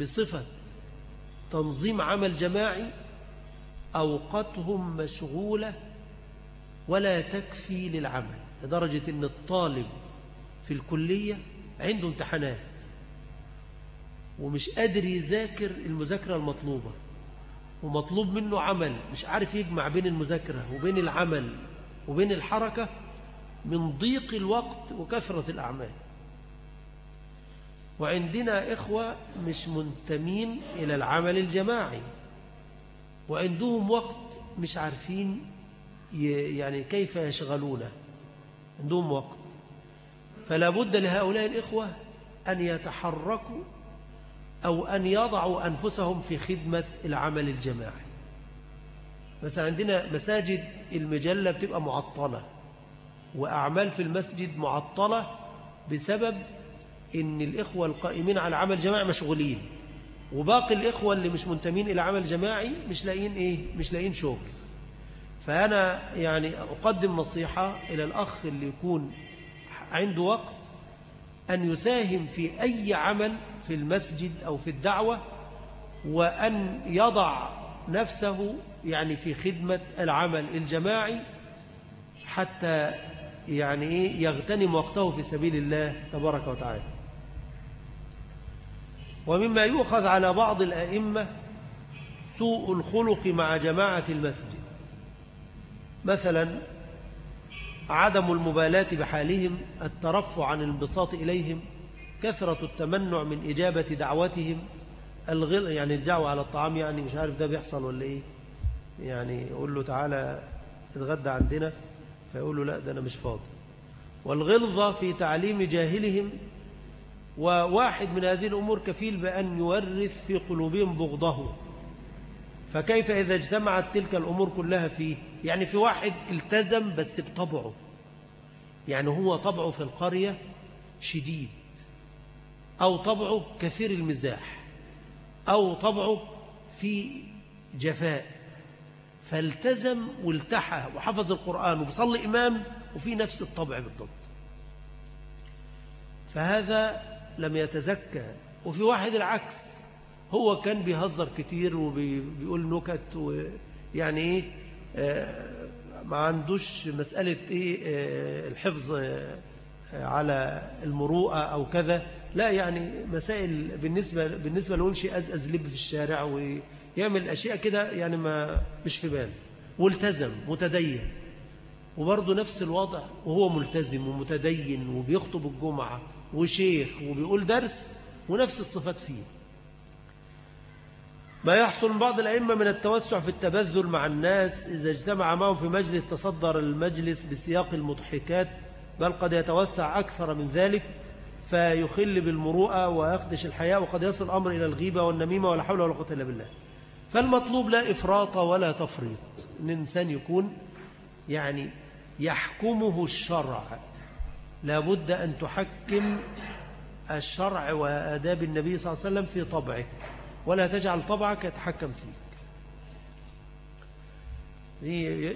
S1: بصفة تنظيم عمل جماعي أوقاتهم مشغولة ولا تكفي للعمل لدرجة أن الطالب في الكلية عنده امتحانات ومش قادر يذاكر المذاكرة المطلوبة ومطلوب منه عمل مش عارف يجمع بين المذاكرة وبين العمل وبين الحركة من ضيق الوقت وكثرة الأعمال. وعندنا إخوة مش منتمين إلى العمل الجماعي وعندهم وقت مش عارفين يعني كيف يشغلونه. عندهم وقت. فلا بد لهؤلاء الإخوة أن يتحركوا أو أن يضعوا أنفسهم في خدمة العمل الجماعي. مثلا عندنا مساجد المجلة بتبقى معطلة وأعمال في المسجد معطلة بسبب إن الإخوة القائمين على عمل جماعي مشغولين وباقي الإخوة اللي مش منتمين إلى عمل جماعي مش لاقين إيه؟ مش لاقين شغل. فأنا يعني أقدم نصيحة إلى الأخ اللي يكون عنده وقت أن يساهم في أي عمل في المسجد أو في الدعوة وأن يضع نفسه يعني في خدمة العمل الجماعي حتى يعني إيه؟ يغتنم وقته في سبيل الله تبارك وتعالى. ومما يؤخذ على بعض الأئمة سوء الخلق مع جماعة المسجد. مثلا عدم المبالاة بحالهم الترفع عن الانبساط إليهم كثرة التمنع من إجابة دعوتهم الغل يعني الجعوة على الطعام يعني مش عارف ده بيحصل ولا إيه. يعني يقول له تعالى اتغدى عندنا فيقول له لا ده أنا مش فاضي. والغلظة في تعليم جاهلهم وواحد من هذه الأمور كفيل بأن يورث في قلوبهم بغضه. فكيف إذا اجتمعت تلك الأمور كلها فيه؟ يعني في واحد التزم بس بطبعه. يعني هو طبعه في القرية شديد. أو طبعه كثير المزاح. أو طبعه في جفاء. فالتزم والتحى وحفظ القرآن وبصلي إمام وفي نفس الطبع بالضبط. فهذا لم يتزكى. وفي واحد العكس هو كان بيهزر كتير وبيقول نكت ويعني إيه آه، ما عندوش مسألة إيه آه، الحفظ آه، على المروءة أو كذا. لا يعني مسائل بالنسبة بالنسبة له شيء أزأز لب في الشارع ويعمل أشياء كده يعني ما مش في باله والتزم متدين. وبرضه نفس الوضع وهو ملتزم ومتدين وبيخطب الجمعة. وشيخ وبيقول درس ونفس الصفات فيه. ما يحصل من بعض الأئمة من التوسع في التبذل مع الناس إذا اجتمع معهم في مجلس تصدر المجلس بسياق المضحكات بل قد يتوسع أكثر من ذلك فيخل بالمروءة ويخدش الحياة وقد يصل الأمر إلى الغيبة والنميمة ولا حول ولا قوة إلا بالله. فالمطلوب لا إفراط ولا تفريط. إن الإنسان يكون يعني يحكمه الشرع. لابد أن تحكم الشرع وآداب النبي صلى الله عليه وسلم في طبعك ولا تجعل طبعك يتحكم فيك.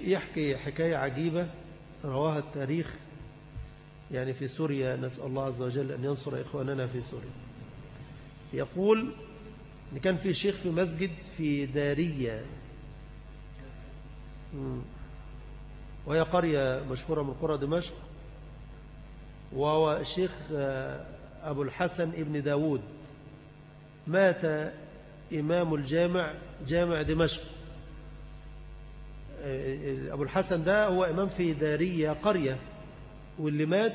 S1: يحكي حكاية عجيبة رواها التاريخ يعني في سوريا نسأل الله عز وجل أن ينصر إخواننا في سوريا. يقول أن كان في شيخ في مسجد في دارية وهي قرية مشهورة من قرى دمشق وهو الشيخ آه، أبو الحسن ابن داود. مات إمام الجامع جامع دمشق. آه، أبو الحسن ده هو إمام في دارية قرية واللي مات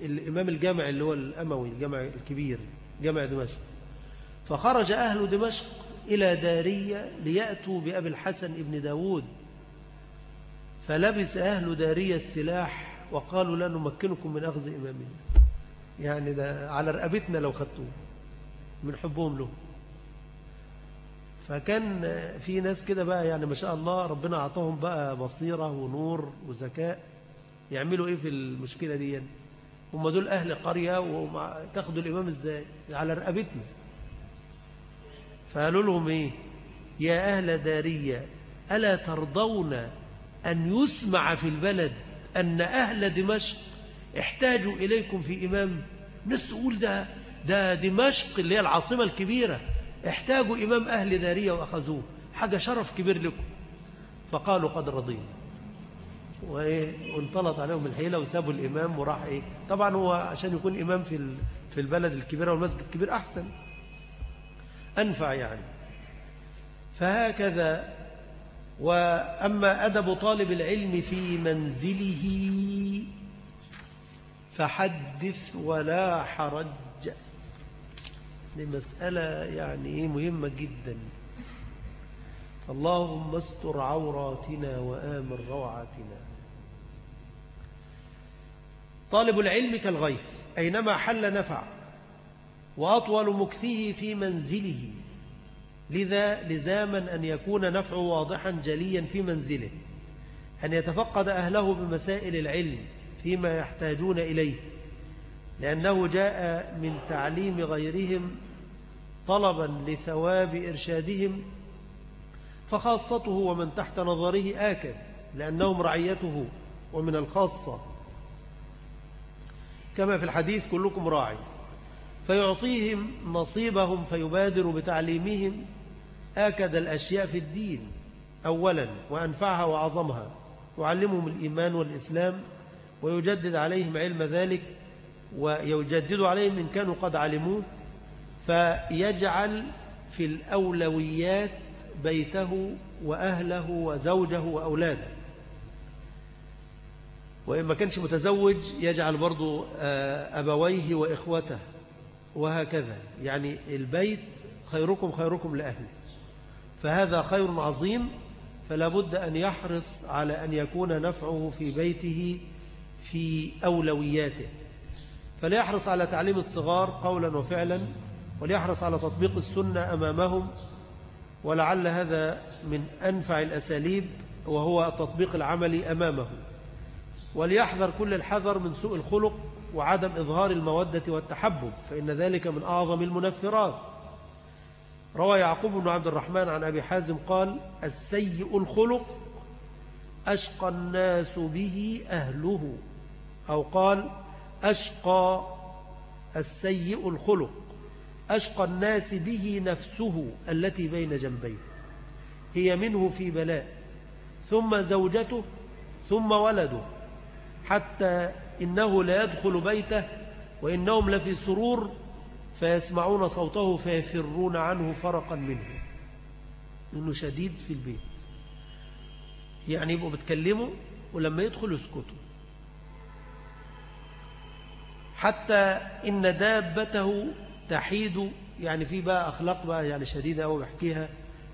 S1: الإمام الجامع اللي هو الأموي الجامع الكبير جامع دمشق. فخرج أهل دمشق إلى دارية ليأتوا بأبي الحسن ابن داود. فلبس أهل دارية السلاح وقالوا لا نمكنكم من أخذ إمامنا. يعني ده على رقبتنا لو خدتوه من حبهم له فكان في ناس كده بقى يعني ما شاء الله ربنا أعطاهم بقى بصيرة ونور وذكاء يعملوا إيه في المشكلة دي يعني. هم دول أهل قرية وتاخدوا الإمام إزاي؟ على رقبتنا. فقالوا لهم إيه؟ يا أهل دارية ألا ترضون أن يسمع في البلد أن أهل دمشق احتاجوا إليكم في إمام ناس تقول ده ده دمشق اللي هي العاصمة الكبيرة. احتاجوا إمام أهل دارية وأخذوه. حاجة شرف كبير لكم. فقالوا قد رضيت وإيه وانطلت عليهم الحيلة وسابوا الإمام وراح إيه طبعا هو عشان يكون إمام في في البلد الكبيرة والمسجد الكبير أحسن. أنفع يعني. فهكذا وأما أدب طالب العلم في منزله فحدث ولا حرج. دي مسألة يعني مهمة جدا. اللهم استر عوراتنا وآمن روعاتنا. طالب العلم كالغيث أينما حل نفع وأطول مكثه في منزله. لذا لزاما أن يكون نفعه واضحا جليا في منزله أن يتفقد أهله بمسائل العلم فيما يحتاجون إليه لأنه جاء من تعليم غيرهم طلبا لثواب إرشادهم فخاصته ومن تحت نظره آكل لأنهم رعيته ومن الخاصة. كما في الحديث كلكم راعي فيعطيهم نصيبهم فيبادر بتعليمهم آكد الأشياء في الدين أولا وأنفعها وعظمها وعلمهم الإيمان والإسلام ويجدد عليهم علم ذلك ويجدد عليهم إن كانوا قد علموه فيجعل في الأولويات بيته وأهله وزوجه وأولاده. وإن ما كانش متزوج يجعل برضو آه، أبويه وإخوته وهكذا. يعني البيت خيركم خيركم لأهله. فهذا خير عظيم فلا بد أن يحرص على أن يكون نفعه في بيته في أولوياته. فليحرص على تعليم الصغار قولا وفعلا وليحرص على تطبيق السنة أمامهم ولعل هذا من أنفع الأساليب وهو التطبيق العملي أمامه وليحذر كل الحذر من سوء الخلق وعدم إظهار المودة والتحبب فإن ذلك من أعظم المنفرات. روى يعقوب بن عبد الرحمن عن أبي حازم قال السيء الخلق أشقى الناس به أهله. أو قال أشقى السيء الخلق أشقى الناس به نفسه التي بين جنبيه. هي منه في بلاء ثم زوجته ثم ولده حتى إنه لا يدخل بيته وإنهم لفي سرور فيسمعون صوته فيفرون عنه فرقا منه. إنه شديد في البيت. يعني يبقوا بتكلموا ولما يدخلوا يسكتوا. حتى إن دابته تحيد يعني في بقى أخلاق بقى يعني شديدة أو بحكيها.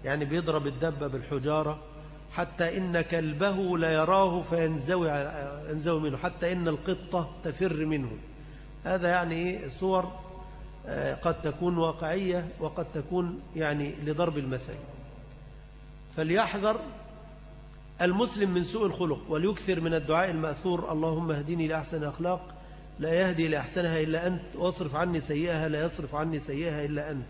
S1: يعني بيضرب الدبة بالحجارة. حتى إن كلبه لا يراه فينزوي ينزوي منه. حتى إن القطة تفر منه. هذا يعني إيه؟ صور قد تكون واقعية وقد تكون يعني لضرب المثل. فليحذر المسلم من سوء الخلق وليكثر من الدعاء المأثور اللهم اهدني لأحسن أخلاق لا يهدي لأحسنها إلا أنت واصرف عني سيئها لا يصرف عني سيئها إلا أنت.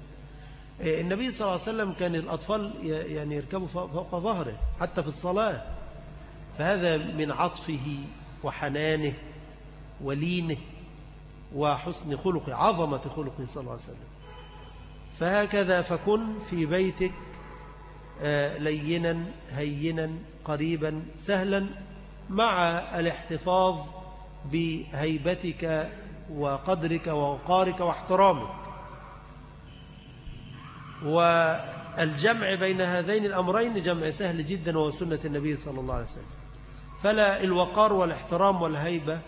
S1: إيه، النبي صلى الله عليه وسلم كان الأطفال يعني يركبوا فوق ظهره حتى في الصلاة. فهذا من عطفه وحنانه ولينه. وحسن خلقه عظمة خلقه صلى الله عليه وسلم. فهكذا فكن في بيتك آه، لينا هينا قريبا سهلا مع الاحتفاظ بهيبتك وقدرك ووقارك واحترامك. والجمع بين هذين الأمرين جمع سهل جدا وهو سنة النبي صلى الله عليه وسلم. فلا الوقار والاحترام والهيبة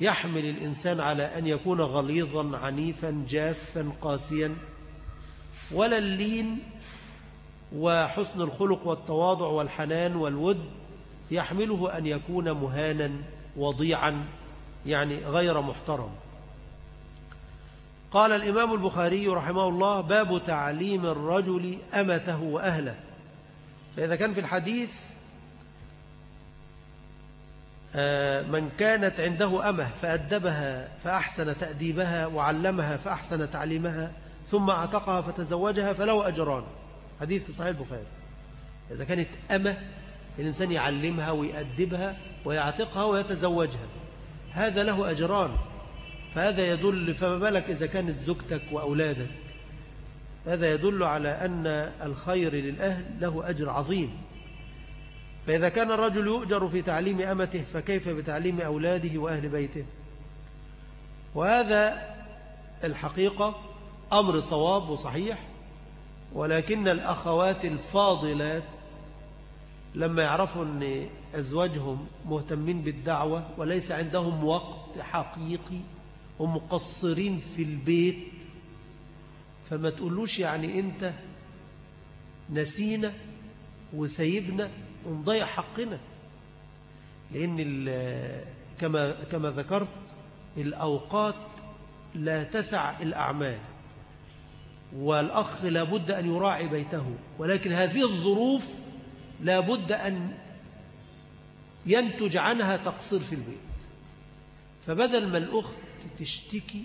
S1: يحمل الإنسان على أن يكون غليظا عنيفا جافا قاسيا. ولا اللين وحسن الخلق والتواضع والحنان والود يحمله أن يكون مهانا وضيعا يعني غير محترم. قال الإمام البخاري رحمه الله باب تعليم الرجل أمته وأهله. فإذا كان في الحديث من كانت عنده أمة فأدبها فأحسن تأديبها وعلمها فأحسن تعليمها ثم أعتقها فتزوجها فله أجران. حديث في صحيح البخاري. إذا كانت أمة الإنسان يعلمها ويأدبها ويعتقها ويتزوجها. هذا له أجران. فهذا يدل فما بالك إذا كانت زوجتك وأولادك. هذا يدل على أن الخير للأهل له أجر عظيم. فإذا كان الرجل يؤجر في تعليم أمته فكيف بتعليم أولاده وأهل بيته؟ وهذا الحقيقة أمر صواب وصحيح ولكن الأخوات الفاضلات لما يعرفوا أن أزواجهم مهتمين بالدعوة وليس عندهم وقت حقيقي ومقصرين في البيت فما تقولوش يعني أنت نسينا وسيبنا ونضيع حقنا. لأن كما, كما ذكرت الأوقات لا تسع الأعمال والأخ لابد أن يراعي بيته ولكن هذه الظروف لابد أن ينتج عنها تقصير في البيت. فبدل ما الأخت تشتكي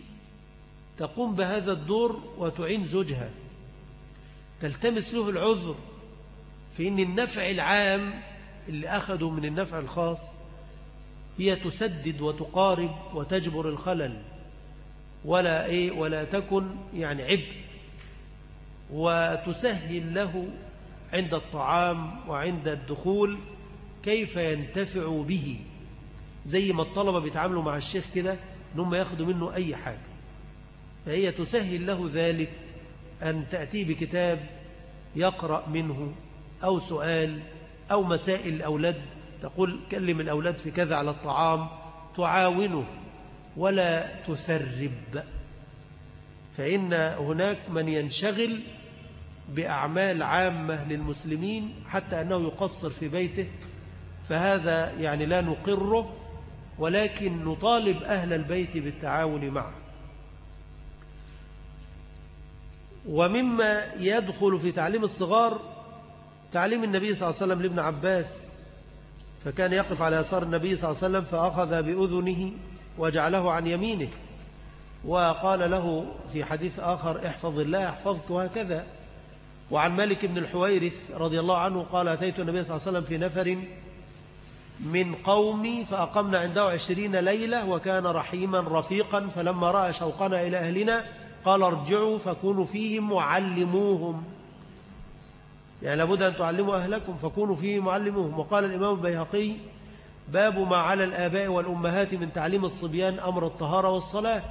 S1: تقوم بهذا الدور وتعين زوجها تلتمس له العذر في أن النفع العام اللي أخذوا من النفع الخاص هي تسدد وتقارب وتجبر الخلل ولا إيه ولا تكن يعني عبء وتسهل له عند الطعام وعند الدخول كيف ينتفع به. زي ما الطلبة بيتعاملوا مع الشيخ كده انهم ياخدوا منه أي حاجة. فهي تسهل له ذلك أن تأتي بكتاب يقرأ منه أو سؤال أو مسائل الأولاد تقول كلم الأولاد في كذا على الطعام تعاونه ولا تثرب. فإن هناك من ينشغل بأعمال عامة للمسلمين حتى أنه يقصر في بيته فهذا يعني لا نقره ولكن نطالب أهل البيت بالتعاون معه. ومما يدخل في تعليم الصغار تعليم النبي صلى الله عليه وسلم لابن عباس فكان يقف على يسار النبي صلى الله عليه وسلم فأخذ بأذنه وجعله عن يمينه وقال له في حديث آخر احفظ الله احفظك وهكذا. وعن مالك بن الحويرث رضي الله عنه قال أتيت النبي صلى الله عليه وسلم في نفر من قومي فأقمنا عنده عشرين ليلة وكان رحيما رفيقا فلما رأى شوقنا إلى أهلنا قال ارجعوا فكونوا فيهم وعلموهم. يعني لابد أن تعلموا أهلكم فكونوا فيهم وعلموهم وقال الإمام البيهقي باب ما على الآباء والأمهات من تعليم الصبيان أمر الطهارة والصلاة.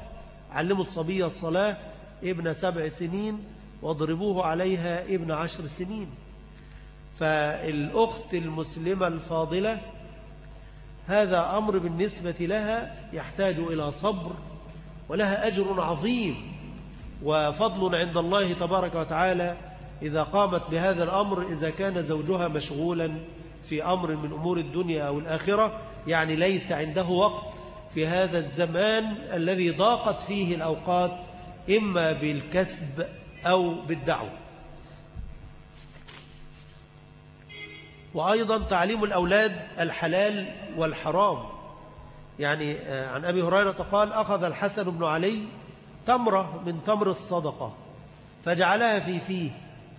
S1: علموا الصبي الصلاة ابن سبع سنين واضربوه عليها ابن عشر سنين. فالأخت المسلمة الفاضلة هذا أمر بالنسبة لها يحتاج إلى صبر ولها أجر عظيم. وفضل عند الله تبارك وتعالى إذا قامت بهذا الأمر إذا كان زوجها مشغولا في أمر من أمور الدنيا أو الآخرة يعني ليس عنده وقت في هذا الزمان الذي ضاقت فيه الأوقات إما بالكسب أو بالدعوة. وأيضا تعليم الأولاد الحلال والحرام. يعني آه، عن أبي هريرة قال أخذ الحسن بن علي تمرة من تمر الصدقة فجعلها في فيه.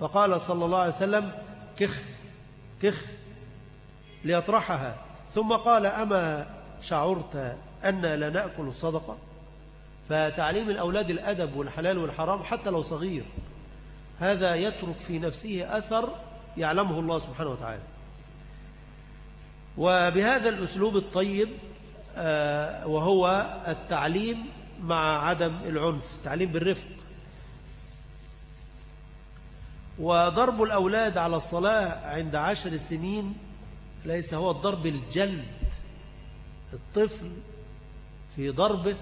S1: فقال صلى الله عليه وسلم كخ كخ ليطرحها. ثم قال أما شعرت أن لا نأكل الصدقة؟ فتعليم الأولاد الأدب والحلال والحرام حتى لو صغير هذا يترك في نفسه أثر يعلمه الله سبحانه وتعالى. وبهذا الأسلوب الطيب آه، وهو التعليم مع عدم العنف التعليم بالرفق. وضرب الأولاد على الصلاة عند عشر سنين ليس هو الضرب الجلد. الطفل في ضربه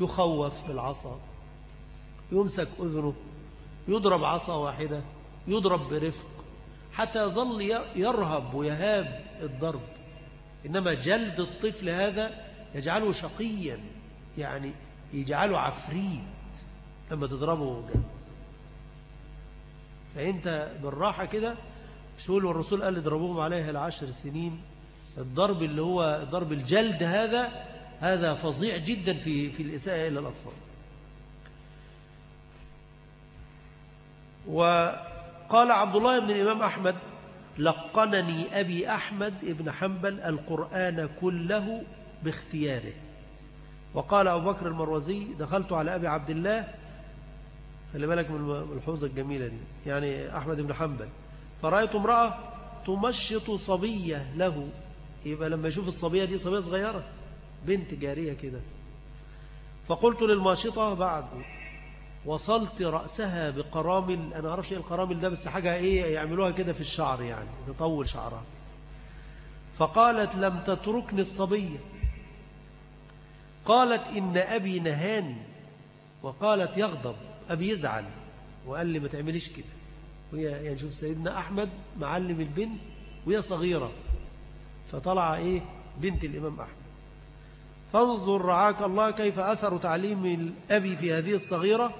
S1: يخوف بالعصا يمسك أذنه يضرب عصا واحدة يضرب برفق حتى يظل يرهب ويهاب الضرب. إنما جلد الطفل هذا يجعله شقيا يعني يجعله عفريت لما تضربه جلد. فأنت بالراحة كده شول والرسول قال اضربوهم عليها العشر سنين. الضرب اللي هو ضرب الجلد هذا هذا فظيع جدا في في الإساءة إلى الأطفال. وقال عبد الله بن الإمام أحمد لقنني أبي أحمد ابن حنبل القرآن كله باختياره. وقال أبو بكر المروزي دخلت على أبي عبد الله خلي بالك من الحوزة الجميلة دي. يعني أحمد بن حنبل. فرأيت امرأة تمشط صبية له. يبقى لما يشوف الصبية دي صبية صغيرة. بنت جارية كده. فقلت للماشطة بعد. وصلت رأسها بقرامل. أنا أعرفش إيه القرامل ده بس حاجة إيه يعملوها كده في الشعر يعني. تطول شعرها. فقالت لم تتركني الصبية. قالت إن أبي نهاني. وقالت يغضب. أبي يزعل وقال لي ما تعمليش كده. وهي يعني شوف سيدنا أحمد معلم البنت وهي صغيرة. فطلع إيه؟ بنت الإمام أحمد. فانظر رعاك الله كيف أثر تعليم الأبي في هذه الصغيرة.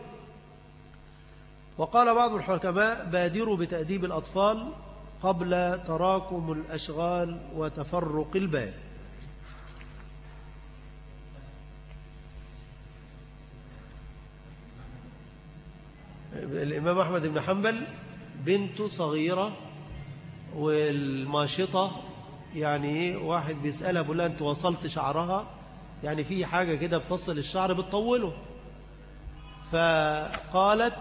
S1: وقال بعض الحكماء بادروا بتأديب الأطفال قبل تراكم الأشغال وتفرق البال. الإمام أحمد بن حنبل بنته صغيرة والماشطة يعني إيه واحد بيسألها بقول لها أنت وصلت شعرها؟ يعني في حاجة كده بتصل الشعر بتطوله. فقالت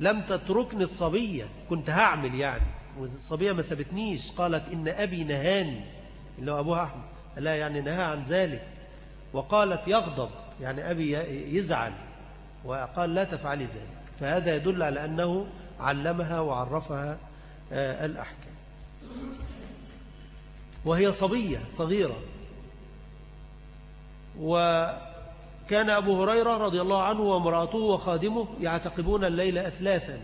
S1: لم تتركني الصبية كنت هعمل يعني والصبية ما سبتنيش قالت إن أبي نهاني اللي هو أبوها أحمد. لا يعني نهى عن ذلك. وقالت يغضب يعني أبي يزعل. وقال لا تفعلي ذلك. فهذا يدل على أنه علمها وعرفها آه، الأحكام. وهي صبية صغيرة. وكان أبو هريرة رضي الله عنه وامرأته وخادمه يعتقبون الليل أثلاثا.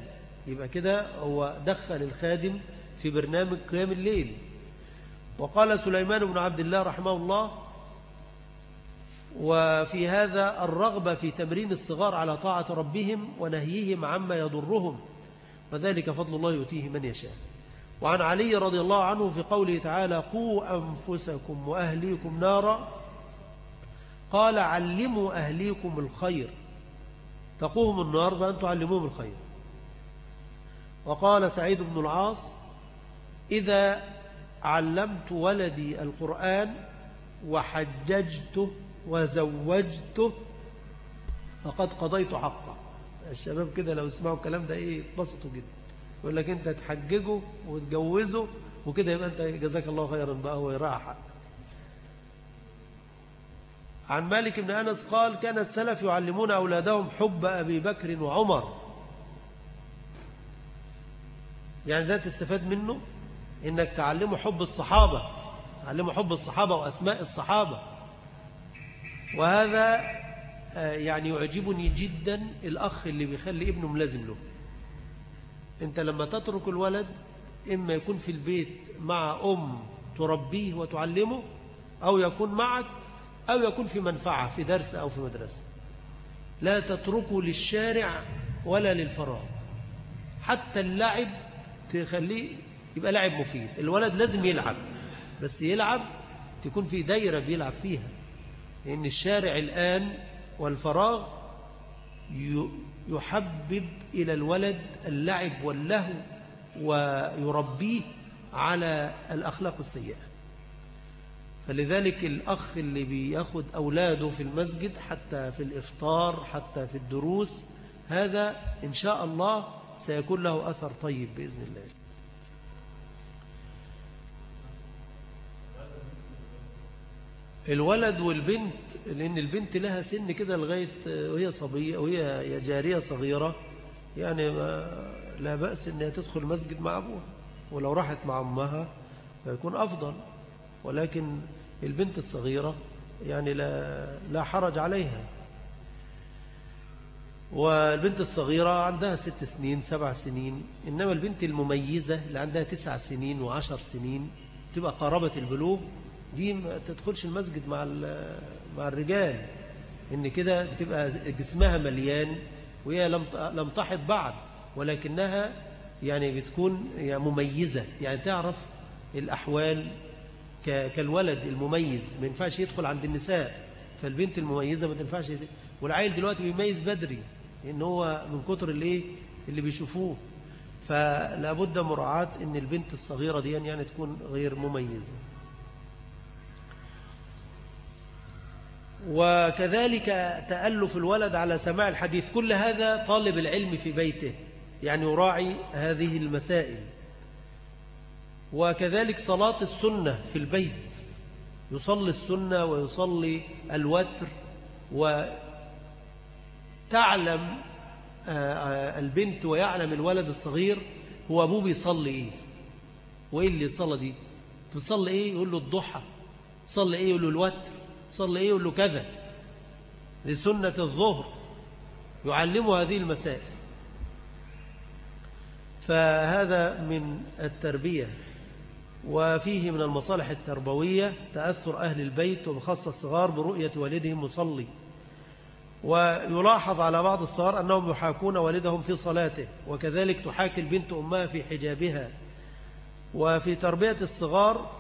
S1: يبقى كده هو دخل الخادم في برنامج قيام الليل. وقال سليمان بن عبد الله رحمه الله وفي هذا الرغبة في تمرين الصغار على طاعة ربهم ونهيهم عما يضرهم. وذلك فضل الله يؤتيه من يشاء. وعن علي رضي الله عنه في قوله تعالى قوا أنفسكم وأهليكم نارا. قال علموا أهليكم الخير. تقوهم النار بأن تعلموهم الخير. وقال سعيد بن العاص إذا علمت ولدي القرآن وحججته وزوجته فقد قضيت حقه الشباب كده لو اسمعوا الكلام ده إيه اتبسطوا جدا. يقول لك أنت تحججه وتجوزه وكده يبقى أنت جزاك الله خيرا بقى هو حق عن مالك بن أنس قال كان السلف يعلمون أولادهم حب أبي بكر وعمر. يعني ده تستفاد منه؟ إنك تعلمه حب الصحابة تعلمه حب الصحابة وأسماء الصحابة. وهذا آه، يعني يعجبني جدا الأخ اللي بيخلي ابنه ملازم له. أنت لما تترك الولد إما يكون في البيت مع أم تربيه وتعلمه أو يكون معك أو يكون في منفعة في درس أو في مدرسة. لا تتركه للشارع ولا للفراغ. حتى اللعب تخليه يبقى لاعب مفيد. الولد لازم يلعب بس يلعب تكون في دايرة بيلعب فيها. لأن الشارع الآن والفراغ يحبب إلى الولد اللعب واللهو ويربيه على الأخلاق السيئة. فلذلك الأخ اللي بياخد أولاده في المسجد حتى في الإفطار حتى في الدروس هذا إن شاء الله سيكون له أثر طيب بإذن الله. الولد والبنت لأن البنت لها سن كده لغاية وهي صبية وهي جارية صغيرة يعني ما لا بأس أنها تدخل مسجد مع أبوها ولو راحت مع أمها فيكون أفضل. ولكن البنت الصغيرة يعني لا, لا حرج عليها. والبنت الصغيرة عندها ست سنين سبع سنين إنما البنت المميزة اللي عندها تسع سنين وعشر سنين تبقى قرابة البلوغ دي ما تدخلش المسجد مع مع الرجال إن كده بتبقى جسمها مليان وهي لم لم تحض بعد ولكنها يعني بتكون يعني مميزة. يعني تعرف الأحوال كالولد المميز ما ينفعش يدخل عند النساء. فالبنت المميزة ما تنفعش والعيل دلوقتي بيميز بدري لأن هو من كتر اللي اللي بيشوفوه. فلا بد مراعاة إن البنت الصغيرة دي يعني تكون غير مميزة. وكذلك تألف الولد على سماع الحديث. كل هذا طالب العلم في بيته يعني يراعي هذه المسائل. وكذلك صلاة السنة في البيت. يصلي السنة ويصلي الوتر وتعلم آه، آه، البنت ويعلم الولد الصغير هو أبوه بيصلي إيه؟ وإيه اللي صلى دي تصلي إيه؟ يقول له الضحى. صلي إيه؟ يقول له الوتر. صلي إيه يقول له كذا. دي سنة الظهر. يعلمه هذه المسائل. فهذا من التربية. وفيه من المصالح التربوية تأثر أهل البيت وبخاصة الصغار برؤية والدهم مصلي ويلاحظ على بعض الصغار أنهم يحاكون والدهم في صلاته. وكذلك تحاكي البنت أمها في حجابها. وفي تربية الصغار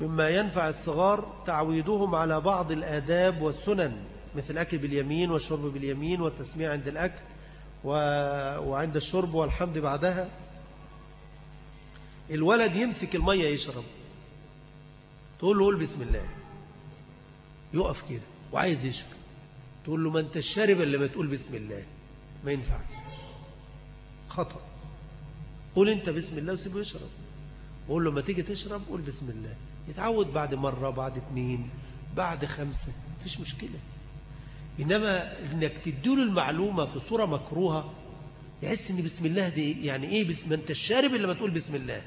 S1: مما ينفع الصغار تعويدهم على بعض الآداب والسنن مثل الأكل باليمين والشرب باليمين والتسميع عند الأكل وعند الشرب والحمد بعدها. الولد يمسك المية يشرب. تقول له قول بسم الله. يقف كده وعايز يشرب. تقول له ما انت الشارب اللي ما تقول بسم الله. ما ينفعش. خطأ. قول انت بسم الله وسيبه يشرب. قول له ما تيجي تشرب قول بسم الله. يتعود بعد مرة بعد اثنين بعد خمسة مفيش مشكلة. إنما إنك تديله المعلومة في صورة مكروهة يحس إن بسم الله دي يعني إيه بسم أنت الشارب اللي ما تقول بسم الله.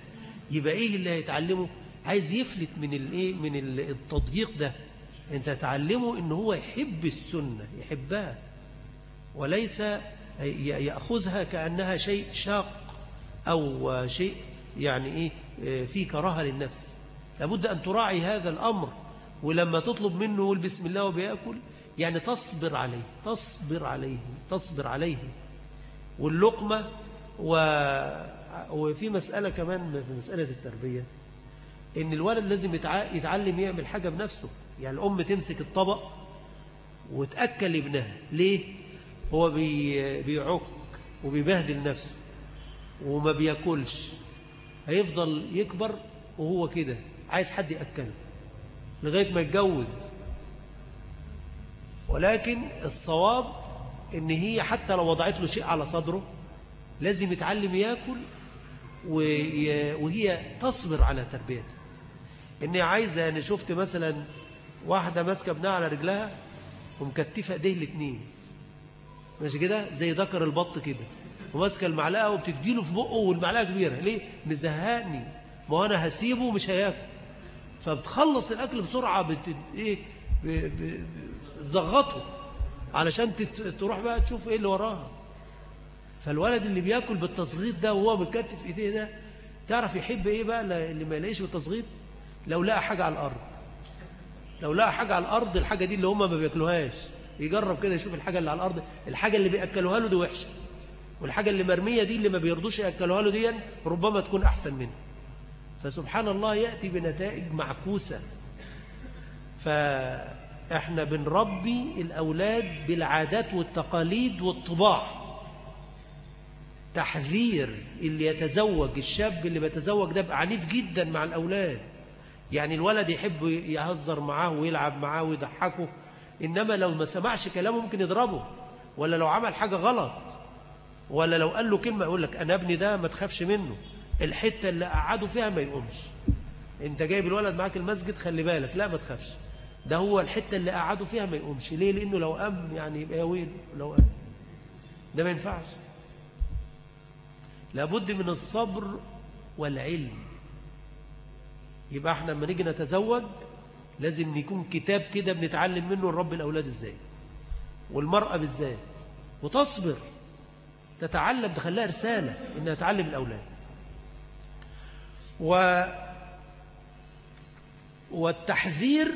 S1: يبقى إيه اللي هيتعلمه؟ عايز يفلت من الايه من التضييق ده. أنت تعلمه إن هو يحب السنة يحبها. وليس يأخذها كأنها شيء شاق أو شيء يعني إيه؟ في كراهة للنفس. لابد أن تراعي هذا الأمر ولما تطلب منه يقول بسم الله وبيأكل يعني تصبر عليه تصبر عليه تصبر عليه. واللقمة و وفي مسألة كمان في مسألة التربية إن الولد لازم يتعلم يعمل حاجة بنفسه. يعني الأم تمسك الطبق وتأكل ابنها. ليه؟ هو بيعك وبيبهدل نفسه وما بياكلش. هيفضل يكبر وهو كده. عايز حد يأكله لغاية ما يتجوز. ولكن الصواب إن هي حتى لو وضعت له شيء على صدره لازم يتعلم ياكل وهي تصبر على تربيته. إني عايزة أنا شفت مثلا واحدة ماسكة ابنها على رجلها ومكتفة إيديه الاثنين ماشي كده؟ زي ذكر البط كده. وماسكة المعلقة وبتديله في بقه والمعلقة كبيرة. ليه؟ مزهقني. ما أنا هسيبه ومش هياكل. فبتخلص الأكل بسرعة بت إيه بتزغطه علشان تروح بقى تشوف إيه اللي وراها. فالولد اللي بياكل بالتصغيط ده وهو متكتف إيديه ده تعرف يحب إيه بقى؟ اللي ما يلاقيش بالتصغيط لو لقى حاجة على الأرض. لو لقى حاجة على الأرض الحاجة دي اللي هم ما بياكلوهاش. يجرب كده يشوف الحاجة اللي على الأرض. الحاجة اللي بيأكلوها له دي وحشة. والحاجة اللي مرمية دي اللي ما بيرضوش يأكلوها له دي ربما تكون أحسن منه فسبحان الله يأتي بنتائج معكوسة. فإحنا بنربي الأولاد بالعادات والتقاليد والطباع. تحذير اللي يتزوج الشاب اللي بيتزوج ده بقى عنيف جدا مع الأولاد. يعني الولد يحب يهزر معاه ويلعب معاه ويضحكه إنما لو ما سمعش كلامه ممكن يضربه. ولا لو عمل حاجة غلط. ولا لو قال له كلمة يقول لك أنا ابني ده ما تخافش منه. الحتة اللي قعدوا فيها ما يقومش. انت جايب الولد معاك المسجد خلي بالك. لا ما تخافش. ده هو الحتة اللي قعدوا فيها ما يقومش. ليه؟ لأنه لو قام يعني يبقى يا لو قام. ده ما ينفعش. لابد من الصبر والعلم. يبقى إحنا لما نيجي نتزوج لازم يكون كتاب كده بنتعلم منه الرب الأولاد إزاي. والمرأة بالذات. وتصبر. تتعلم تخليها رسالة إنها تعلم الأولاد. و والتحذير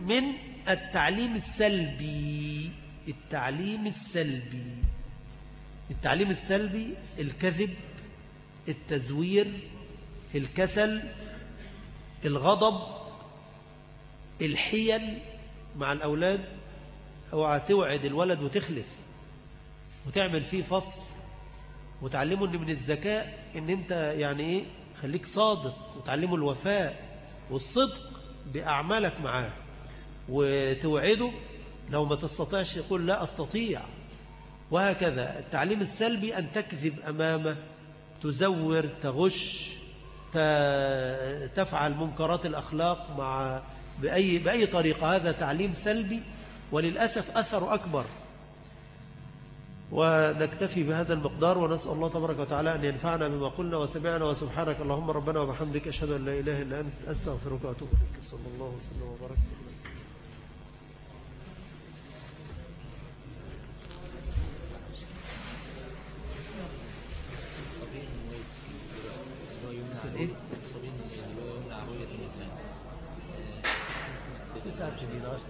S1: من التعليم السلبي التعليم السلبي التعليم السلبي الكذب التزوير الكسل الغضب الحيل مع الأولاد. أوعى توعد الولد وتخلف وتعمل فيه فصل. وتعلمه إن من الذكاء إن أنت يعني إيه خليك صادق وتعلمه الوفاء والصدق بأعمالك معاه وتوعده لو ما تستطيعش يقول لا أستطيع. وهكذا التعليم السلبي أن تكذب أمامه تزور تغش تفعل منكرات الأخلاق مع بأي, بأي طريقة. هذا تعليم سلبي وللأسف أثر أكبر. ونكتفي بهذا المقدار ونسأل الله تبارك وتعالى أن ينفعنا بما قلنا وسمعنا وسبحانك اللهم ربنا وبحمدك أشهد أن لا إله إلا أنت أستغفرك وأتوب إليك. صلى الله وسلم وبارك إيه؟ تسع سنين. عشر